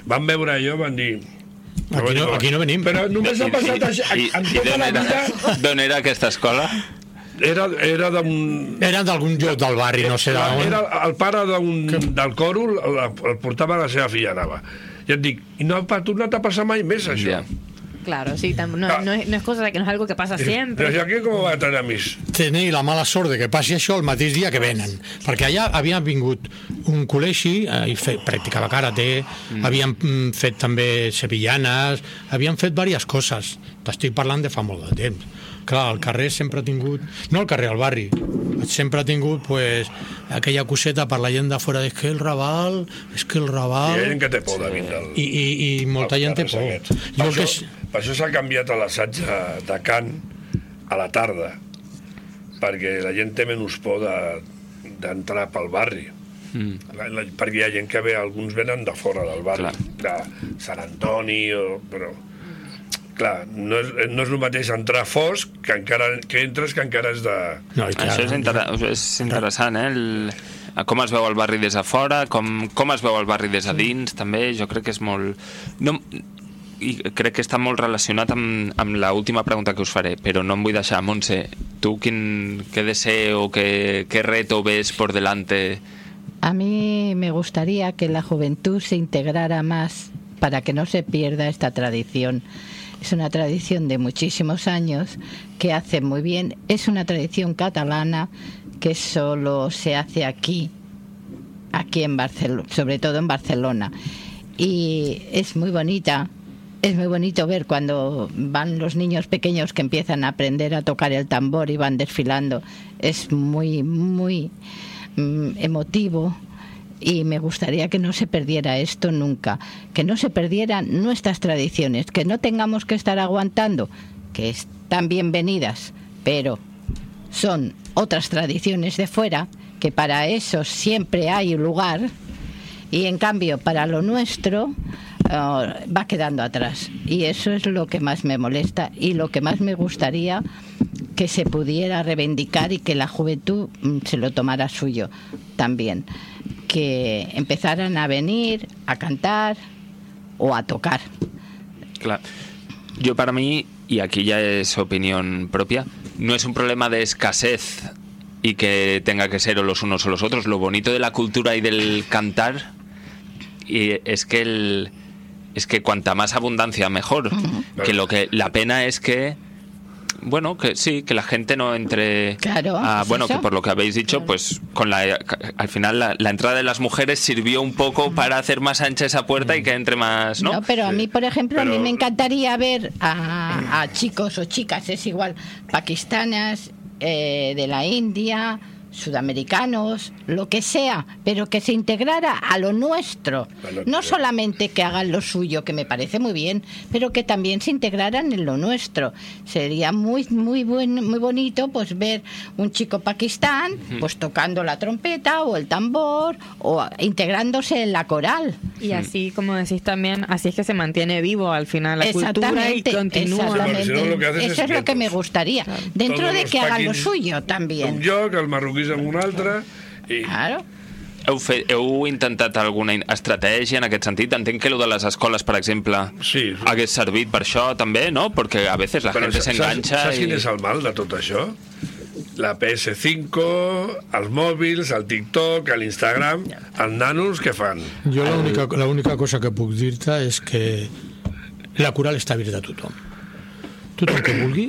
Van veure allò, van dir...
Aquí no- aquí no venim.
Però només ha passat això,
I,
en
i
tota
d'on
la
era,
vida...
d'on era aquesta escola?
Era, era d'un...
Era d'algun lloc del barri, no sé d'on.
Era el pare d'un, del coro, el, el portava la seva filla nava. I et dic, i no ha tornat a passar mai més, això.
Ja.
Claro, sí, tam- no,
Ah.
no, es, no es cosa de que no es algo que pasa
Però
siempre.
si aquí com va tenir amics?
tenir la mala sort de que passi això el mateix dia que venen. Perquè allà havia vingut un col·legi eh, i fe, practicava karate, mm. havien mm, fet també sevillanes, havien fet diverses coses. T'estic parlant de fa molt de temps. Clar, el carrer sempre ha tingut... No el carrer, el barri. Sempre ha tingut pues, aquella coseta per la gent de fora. És que el Raval, és que el
Hi
Raval...
ha gent que té por de vindre al,
I, i, i molta
als
gent té por.
aquests.
Jo
Per
el que...
això, per això s'ha canviat a l'assaig de, de Can a la tarda, perquè la gent té menys por de- d'entrar pel barri. Mm. La, la, perquè hi ha gent que ve, alguns venen de fora del barri,
Clar.
de Sant Antoni, o, però clar, no és, no és el mateix entrar fosc que encara que entres que encara és de...
No, clar,
Això és, inter és interessant, eh? El, com es veu el barri des de fora, com, com es veu el barri des de dins, també, jo crec que és molt... No, i crec que està molt relacionat amb, amb la última pregunta que us faré, però no em vull deixar. Montse, tu quin, qué deseo, qué, qué reto ves por delante?
A mí me gustaría que la juventud se integrara más para que no se pierda esta tradición. Es una tradición de muchísimos años que hace muy bien. Es una tradición catalana que solo se hace aquí, aquí en Barcelona, sobre todo en Barcelona. Y es muy bonita. Es muy bonito ver cuando van los niños pequeños que empiezan a aprender a tocar el tambor y van desfilando. Es muy, muy mm, emotivo y me gustaría que no se perdiera esto nunca, que no se perdieran nuestras tradiciones, que no tengamos que estar aguantando, que están bienvenidas, pero son otras tradiciones de fuera, que para eso siempre hay lugar, y en cambio para lo nuestro eh, va quedando atrás. Y eso es lo que más me molesta y lo que más me gustaría que se pudiera reivindicar y que la juventud mm, se lo tomara suyo también. Que empezaran a venir a cantar o a tocar.
Claro. Yo para mí, y aquí ya es opinión propia, no es un problema de escasez y que tenga que ser o los unos o los otros. Lo bonito de la cultura y del cantar y es que el es que cuanta más abundancia mejor. Que lo que la pena es que bueno, que sí, que la gente no entre
Claro,
a-
es
bueno,
eso.
que por lo que habéis dicho, pues con la al final la, la entrada de las mujeres sirvió un poco para hacer más ancha esa puerta y que entre más, ¿no?
No, pero a mí, por ejemplo, a mí me encantaría ver a, a chicos o chicas, es igual, pakistanas, eh, de la India, sudamericanos, lo que sea, pero que se integrara a lo nuestro. No
que-
solamente que hagan lo suyo, que me parece muy bien, pero que también se integraran en lo nuestro. Sería muy muy buen, muy bonito pues ver un chico pakistán pues tocando la trompeta o el tambor o integrándose en la coral.
Y así, como decís también, así es que se mantiene vivo al final la cultura y continúa.
exactamente.
Que
Eso
es
lo que me gustaría. Dentro de que hagan lo suyo
Un
también.
lloc, el marroquí en un altre, i...
Claro.
Heu, fet, heu intentat alguna estratègia en aquest sentit? Entenc que lo de les escoles, per exemple,
Sí.
hagués servit per això també, no? Perquè a veces la
Però
gente se
saps,
engancha
saps
i...
quin és el mal de tot això? la PS5, els mòbils, el TikTok, l'Instagram, els nanos, què fan?
Jo l'única l'única cosa que puc dir-te és que la coral està oberta a tothom. Tothom que vulgui,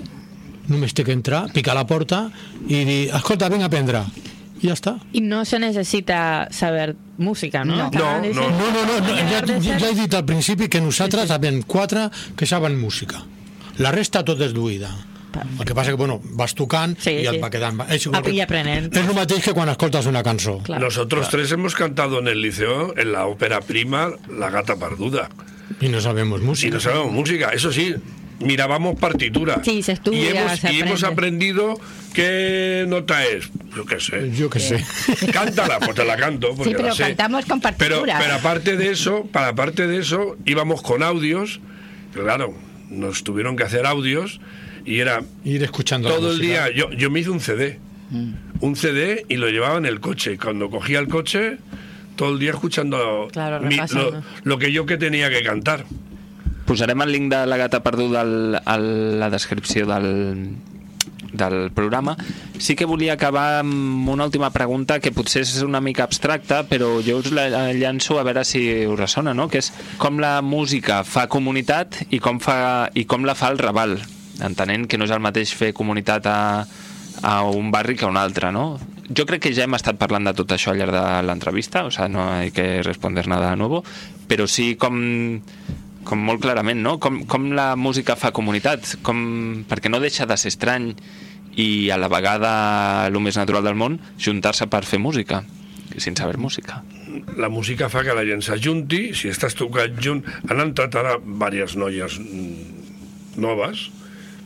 només té que entrar, picar la porta i dir, escolta, vinc a aprendre. I ja està.
Y no se necesita saber música, ¿no?
No.
No,
No, no, no, no ja, ja, he dit al principi que nosaltres sabem quatre que saben música. La resta tot és duïda. El que passa que, bueno, vas tocant
Sí,
i et
sí.
va quedant... És, igual
i
que-
aprenent.
és el mateix que quan escoltes una cançó.
Claro.
Nosotros tres hemos cantado en el liceo, en la ópera prima, La gata parduda.
I no sabemos
Y
música.
no sabemos música, eso sí, mirábamos partitura.
Sí, se estudia,
Y hemos,
se
y hemos
aprende.
aprendido qué nota es. Yo qué sé.
Yo qué sé.
Cántala, pues te la canto. Porque
Sí, pero
la sé.
cantamos con
Pero,
partitura.
pero aparte de eso, para aparte de eso, íbamos con audios. Claro, nos tuvieron que hacer audios y era
Ir escuchando
todo el día. Yo, yo me hice un CD. Un CD y lo llevaba en el coche. Cuando cogía el coche, todo el día escuchando
Claro,
mi-
repasando.
lo, lo que yo que tenía que cantar.
Posarem el link de la gata perduda al, a la descripció del, del programa. Sí que volia acabar amb una última pregunta que potser és una mica abstracta, però jo us la llanço a veure si us ressona, no? que és com la música fa comunitat i com, fa, i com la fa el Raval, entenent que no és el mateix fer comunitat a, a un barri que a un altre, no? Jo crec que ja hem estat parlant de tot això al llarg de l'entrevista, o sea, no hay que responder nada de nuevo, però sí com, com molt clarament, no? Com, com la música fa comunitat, com, perquè no deixa de ser estrany i a la vegada el més natural del món juntar-se per fer música, sense saber música.
la música fa que la gent s'ajunti, si estàs tocant junt... Han entrat ara diverses noies noves,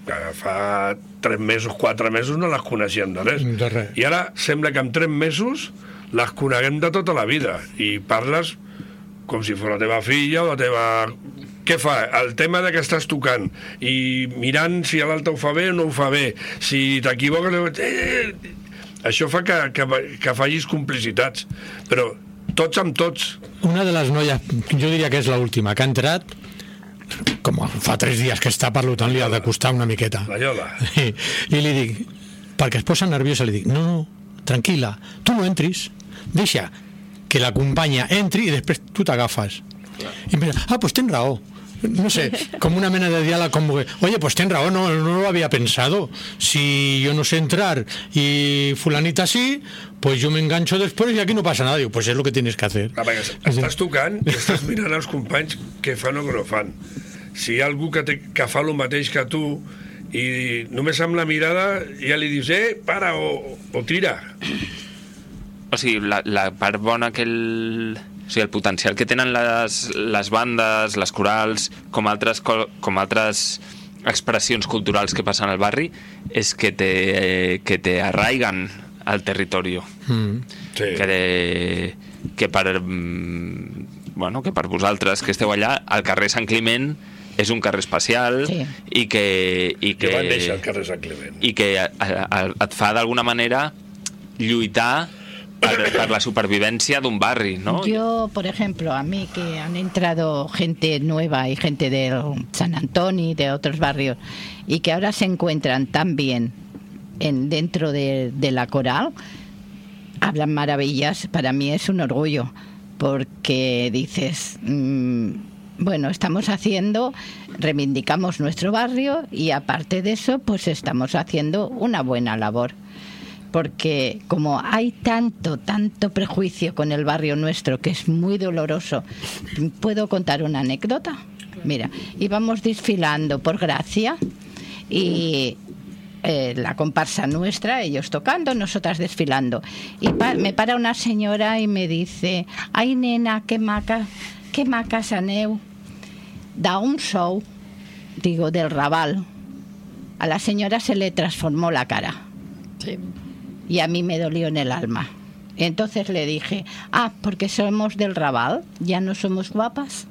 que fa tres mesos, quatre mesos no les coneixíem de res.
De res.
I ara sembla que en tres mesos les coneguem de tota la vida i parles com si fos la teva filla o la teva... Què fa? El tema de que estàs tocant i mirant si l'altre ho fa bé o no ho fa bé. Si t'equivoques... Eh, això fa que, que, que facis complicitats. Però tots amb tots.
Una de les noies, jo diria que és l'última, que ha entrat, com fa tres dies que està, per tant li ha de costar una miqueta.
La Yola.
I, I li dic, perquè es posa nerviosa, li dic, no, no, tranquil·la, tu no entris, deixa que la companya entri i després tu t'agafes. I em pensa, ah, pues tens raó. No sé, com una mena de diàleg com que, oye, pues tens raó, no, no lo había pensado. Si yo no sé entrar y fulanita sí, pues yo me engancho después y aquí no pasa nada. Digo, pues es lo que tienes que hacer.
Ah, perquè estàs tocant i estàs mirant els companys què fan o què no fan. Si hi ha algú que, te, que fa el mateix que tu i només amb la mirada ja li dius, eh, para o, o tira.
O sigui, la, la part bona que el... O sigui, el potencial que tenen les, les bandes, les corals, com altres, co- com altres expressions culturals que passen al barri, és que te, eh, que te arraiguen al territori.
Mm.
Sí.
Que, de, que per mm, bueno, que per vosaltres que esteu allà, el carrer Sant Climent és un carrer especial
Sí.
i que, i
Que
que,
van néixer al carrer Sant Clement.
i que a, a, et fa d'alguna manera lluitar per la supervivència d'un barri, no?
Yo, por ejemplo, a mí que han entrado gente nueva y gente de San Antonio y de otros barrios y que ahora se encuentran tan bien en, dentro de, de la coral, hablan maravillas. Para mí es un orgullo porque dices, mm, bueno, estamos haciendo, reivindicamos nuestro barrio y aparte de eso, pues estamos haciendo una buena labor porque como hay tanto, tanto prejuicio con el barrio nuestro que es muy doloroso, ¿puedo contar una anécdota? Mira, íbamos desfilando por Gracia y eh, la comparsa nuestra, ellos tocando, nosotras desfilando. Y pa- me para una señora y me dice, ay nena, qué maca, qué maca saneu. Da un show, digo, del Raval. A la señora se le transformó la cara y a mí me dolió en el alma. Y entonces le dije, ah, porque somos del Raval, ya no somos guapas.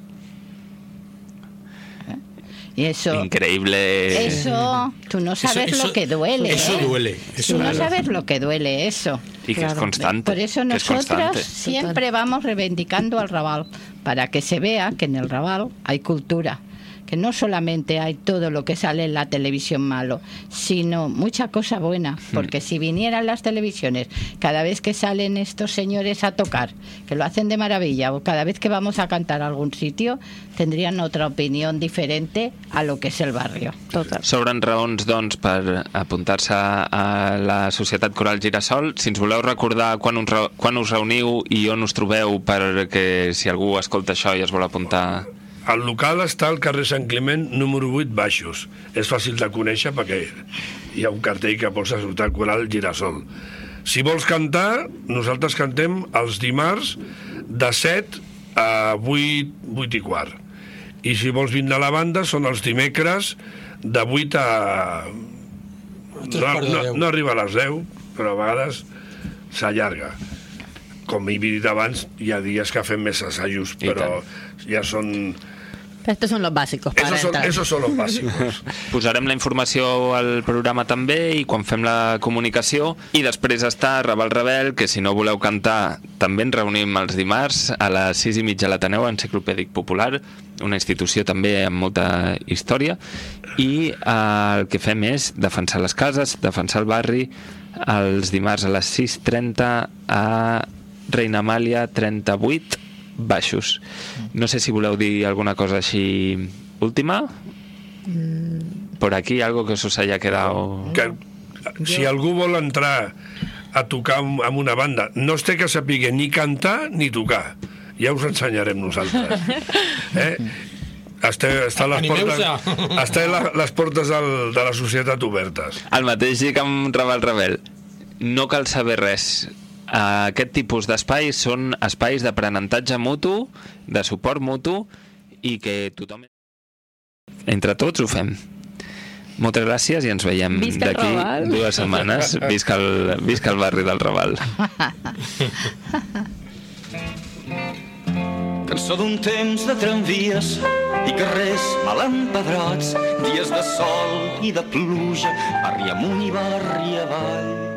¿Eh? Y eso,
Increïble.
eso, tú no sabes
Eso-
lo que duele.
Eso
¿eh?
duele. Eso
Tú no sabes lo que duele eso.
I que
Claro.
constante.
Por eso nosotros siempre vamos reivindicando al Raval, para que se vea que en el Raval hay cultura, que no solamente hay todo lo que sale en la televisión malo, sino mucha cosa buena, porque si vinieran las televisiones cada vez que salen estos señores a tocar, que lo hacen de maravilla, o cada vez que vamos a cantar a algún sitio, tendrían otra opinión diferente a lo que és el barri.
Total.
Sobren raons, doncs, per apuntar-se a la Societat Coral Girasol. Si ens voleu recordar quan re- quan us reuniu i on us trobeu perquè si algú escolta això i es vol apuntar...
El local està al carrer Sant Climent, número 8, Baixos. És fàcil de conèixer perquè hi ha un cartell que posa Ciutat Coral Girasol. Si vols cantar, nosaltres cantem els dimarts de 7 a 8, 8 i quart. I si vols vindre a la banda, són els dimecres de 8 a... No, no, no arriba a les 10, però a vegades s'allarga. Com he dit abans, hi ha dies que fem més assajos, però ja són...
Estos son los básicos para
Esos son, esos son los básicos.
Posarem la informació al programa també i quan fem la comunicació. I després està Raval Rebel, que si no voleu cantar també ens reunim els dimarts a les 6 i mitja a l'Ateneu Enciclopèdic Popular, una institució també amb molta història. I eh, el que fem és defensar les cases, defensar el barri els dimarts a les 6.30 a Reina Amàlia 38 baixos. No sé si voleu dir alguna cosa així última. Por aquí algo que os haya quedado...
que, si algú vol entrar a tocar amb una banda, no es té que saber ni cantar ni tocar. Ja us ensenyarem nosaltres. Eh? Està, està a les portes, està les portes del, de la societat obertes.
El mateix dic amb Raval Rebel. No cal saber res. Aquest tipus d'espais són espais d'aprenentatge mutu, de suport mutu, i que tothom... Entre tots ho fem. Moltes gràcies i ens veiem d'aquí dues setmanes. Visca el, visca el barri del Raval.
Cançó d'un temps de tramvies i carrers mal empedrats, dies de sol i de pluja, barri amunt i barri avall.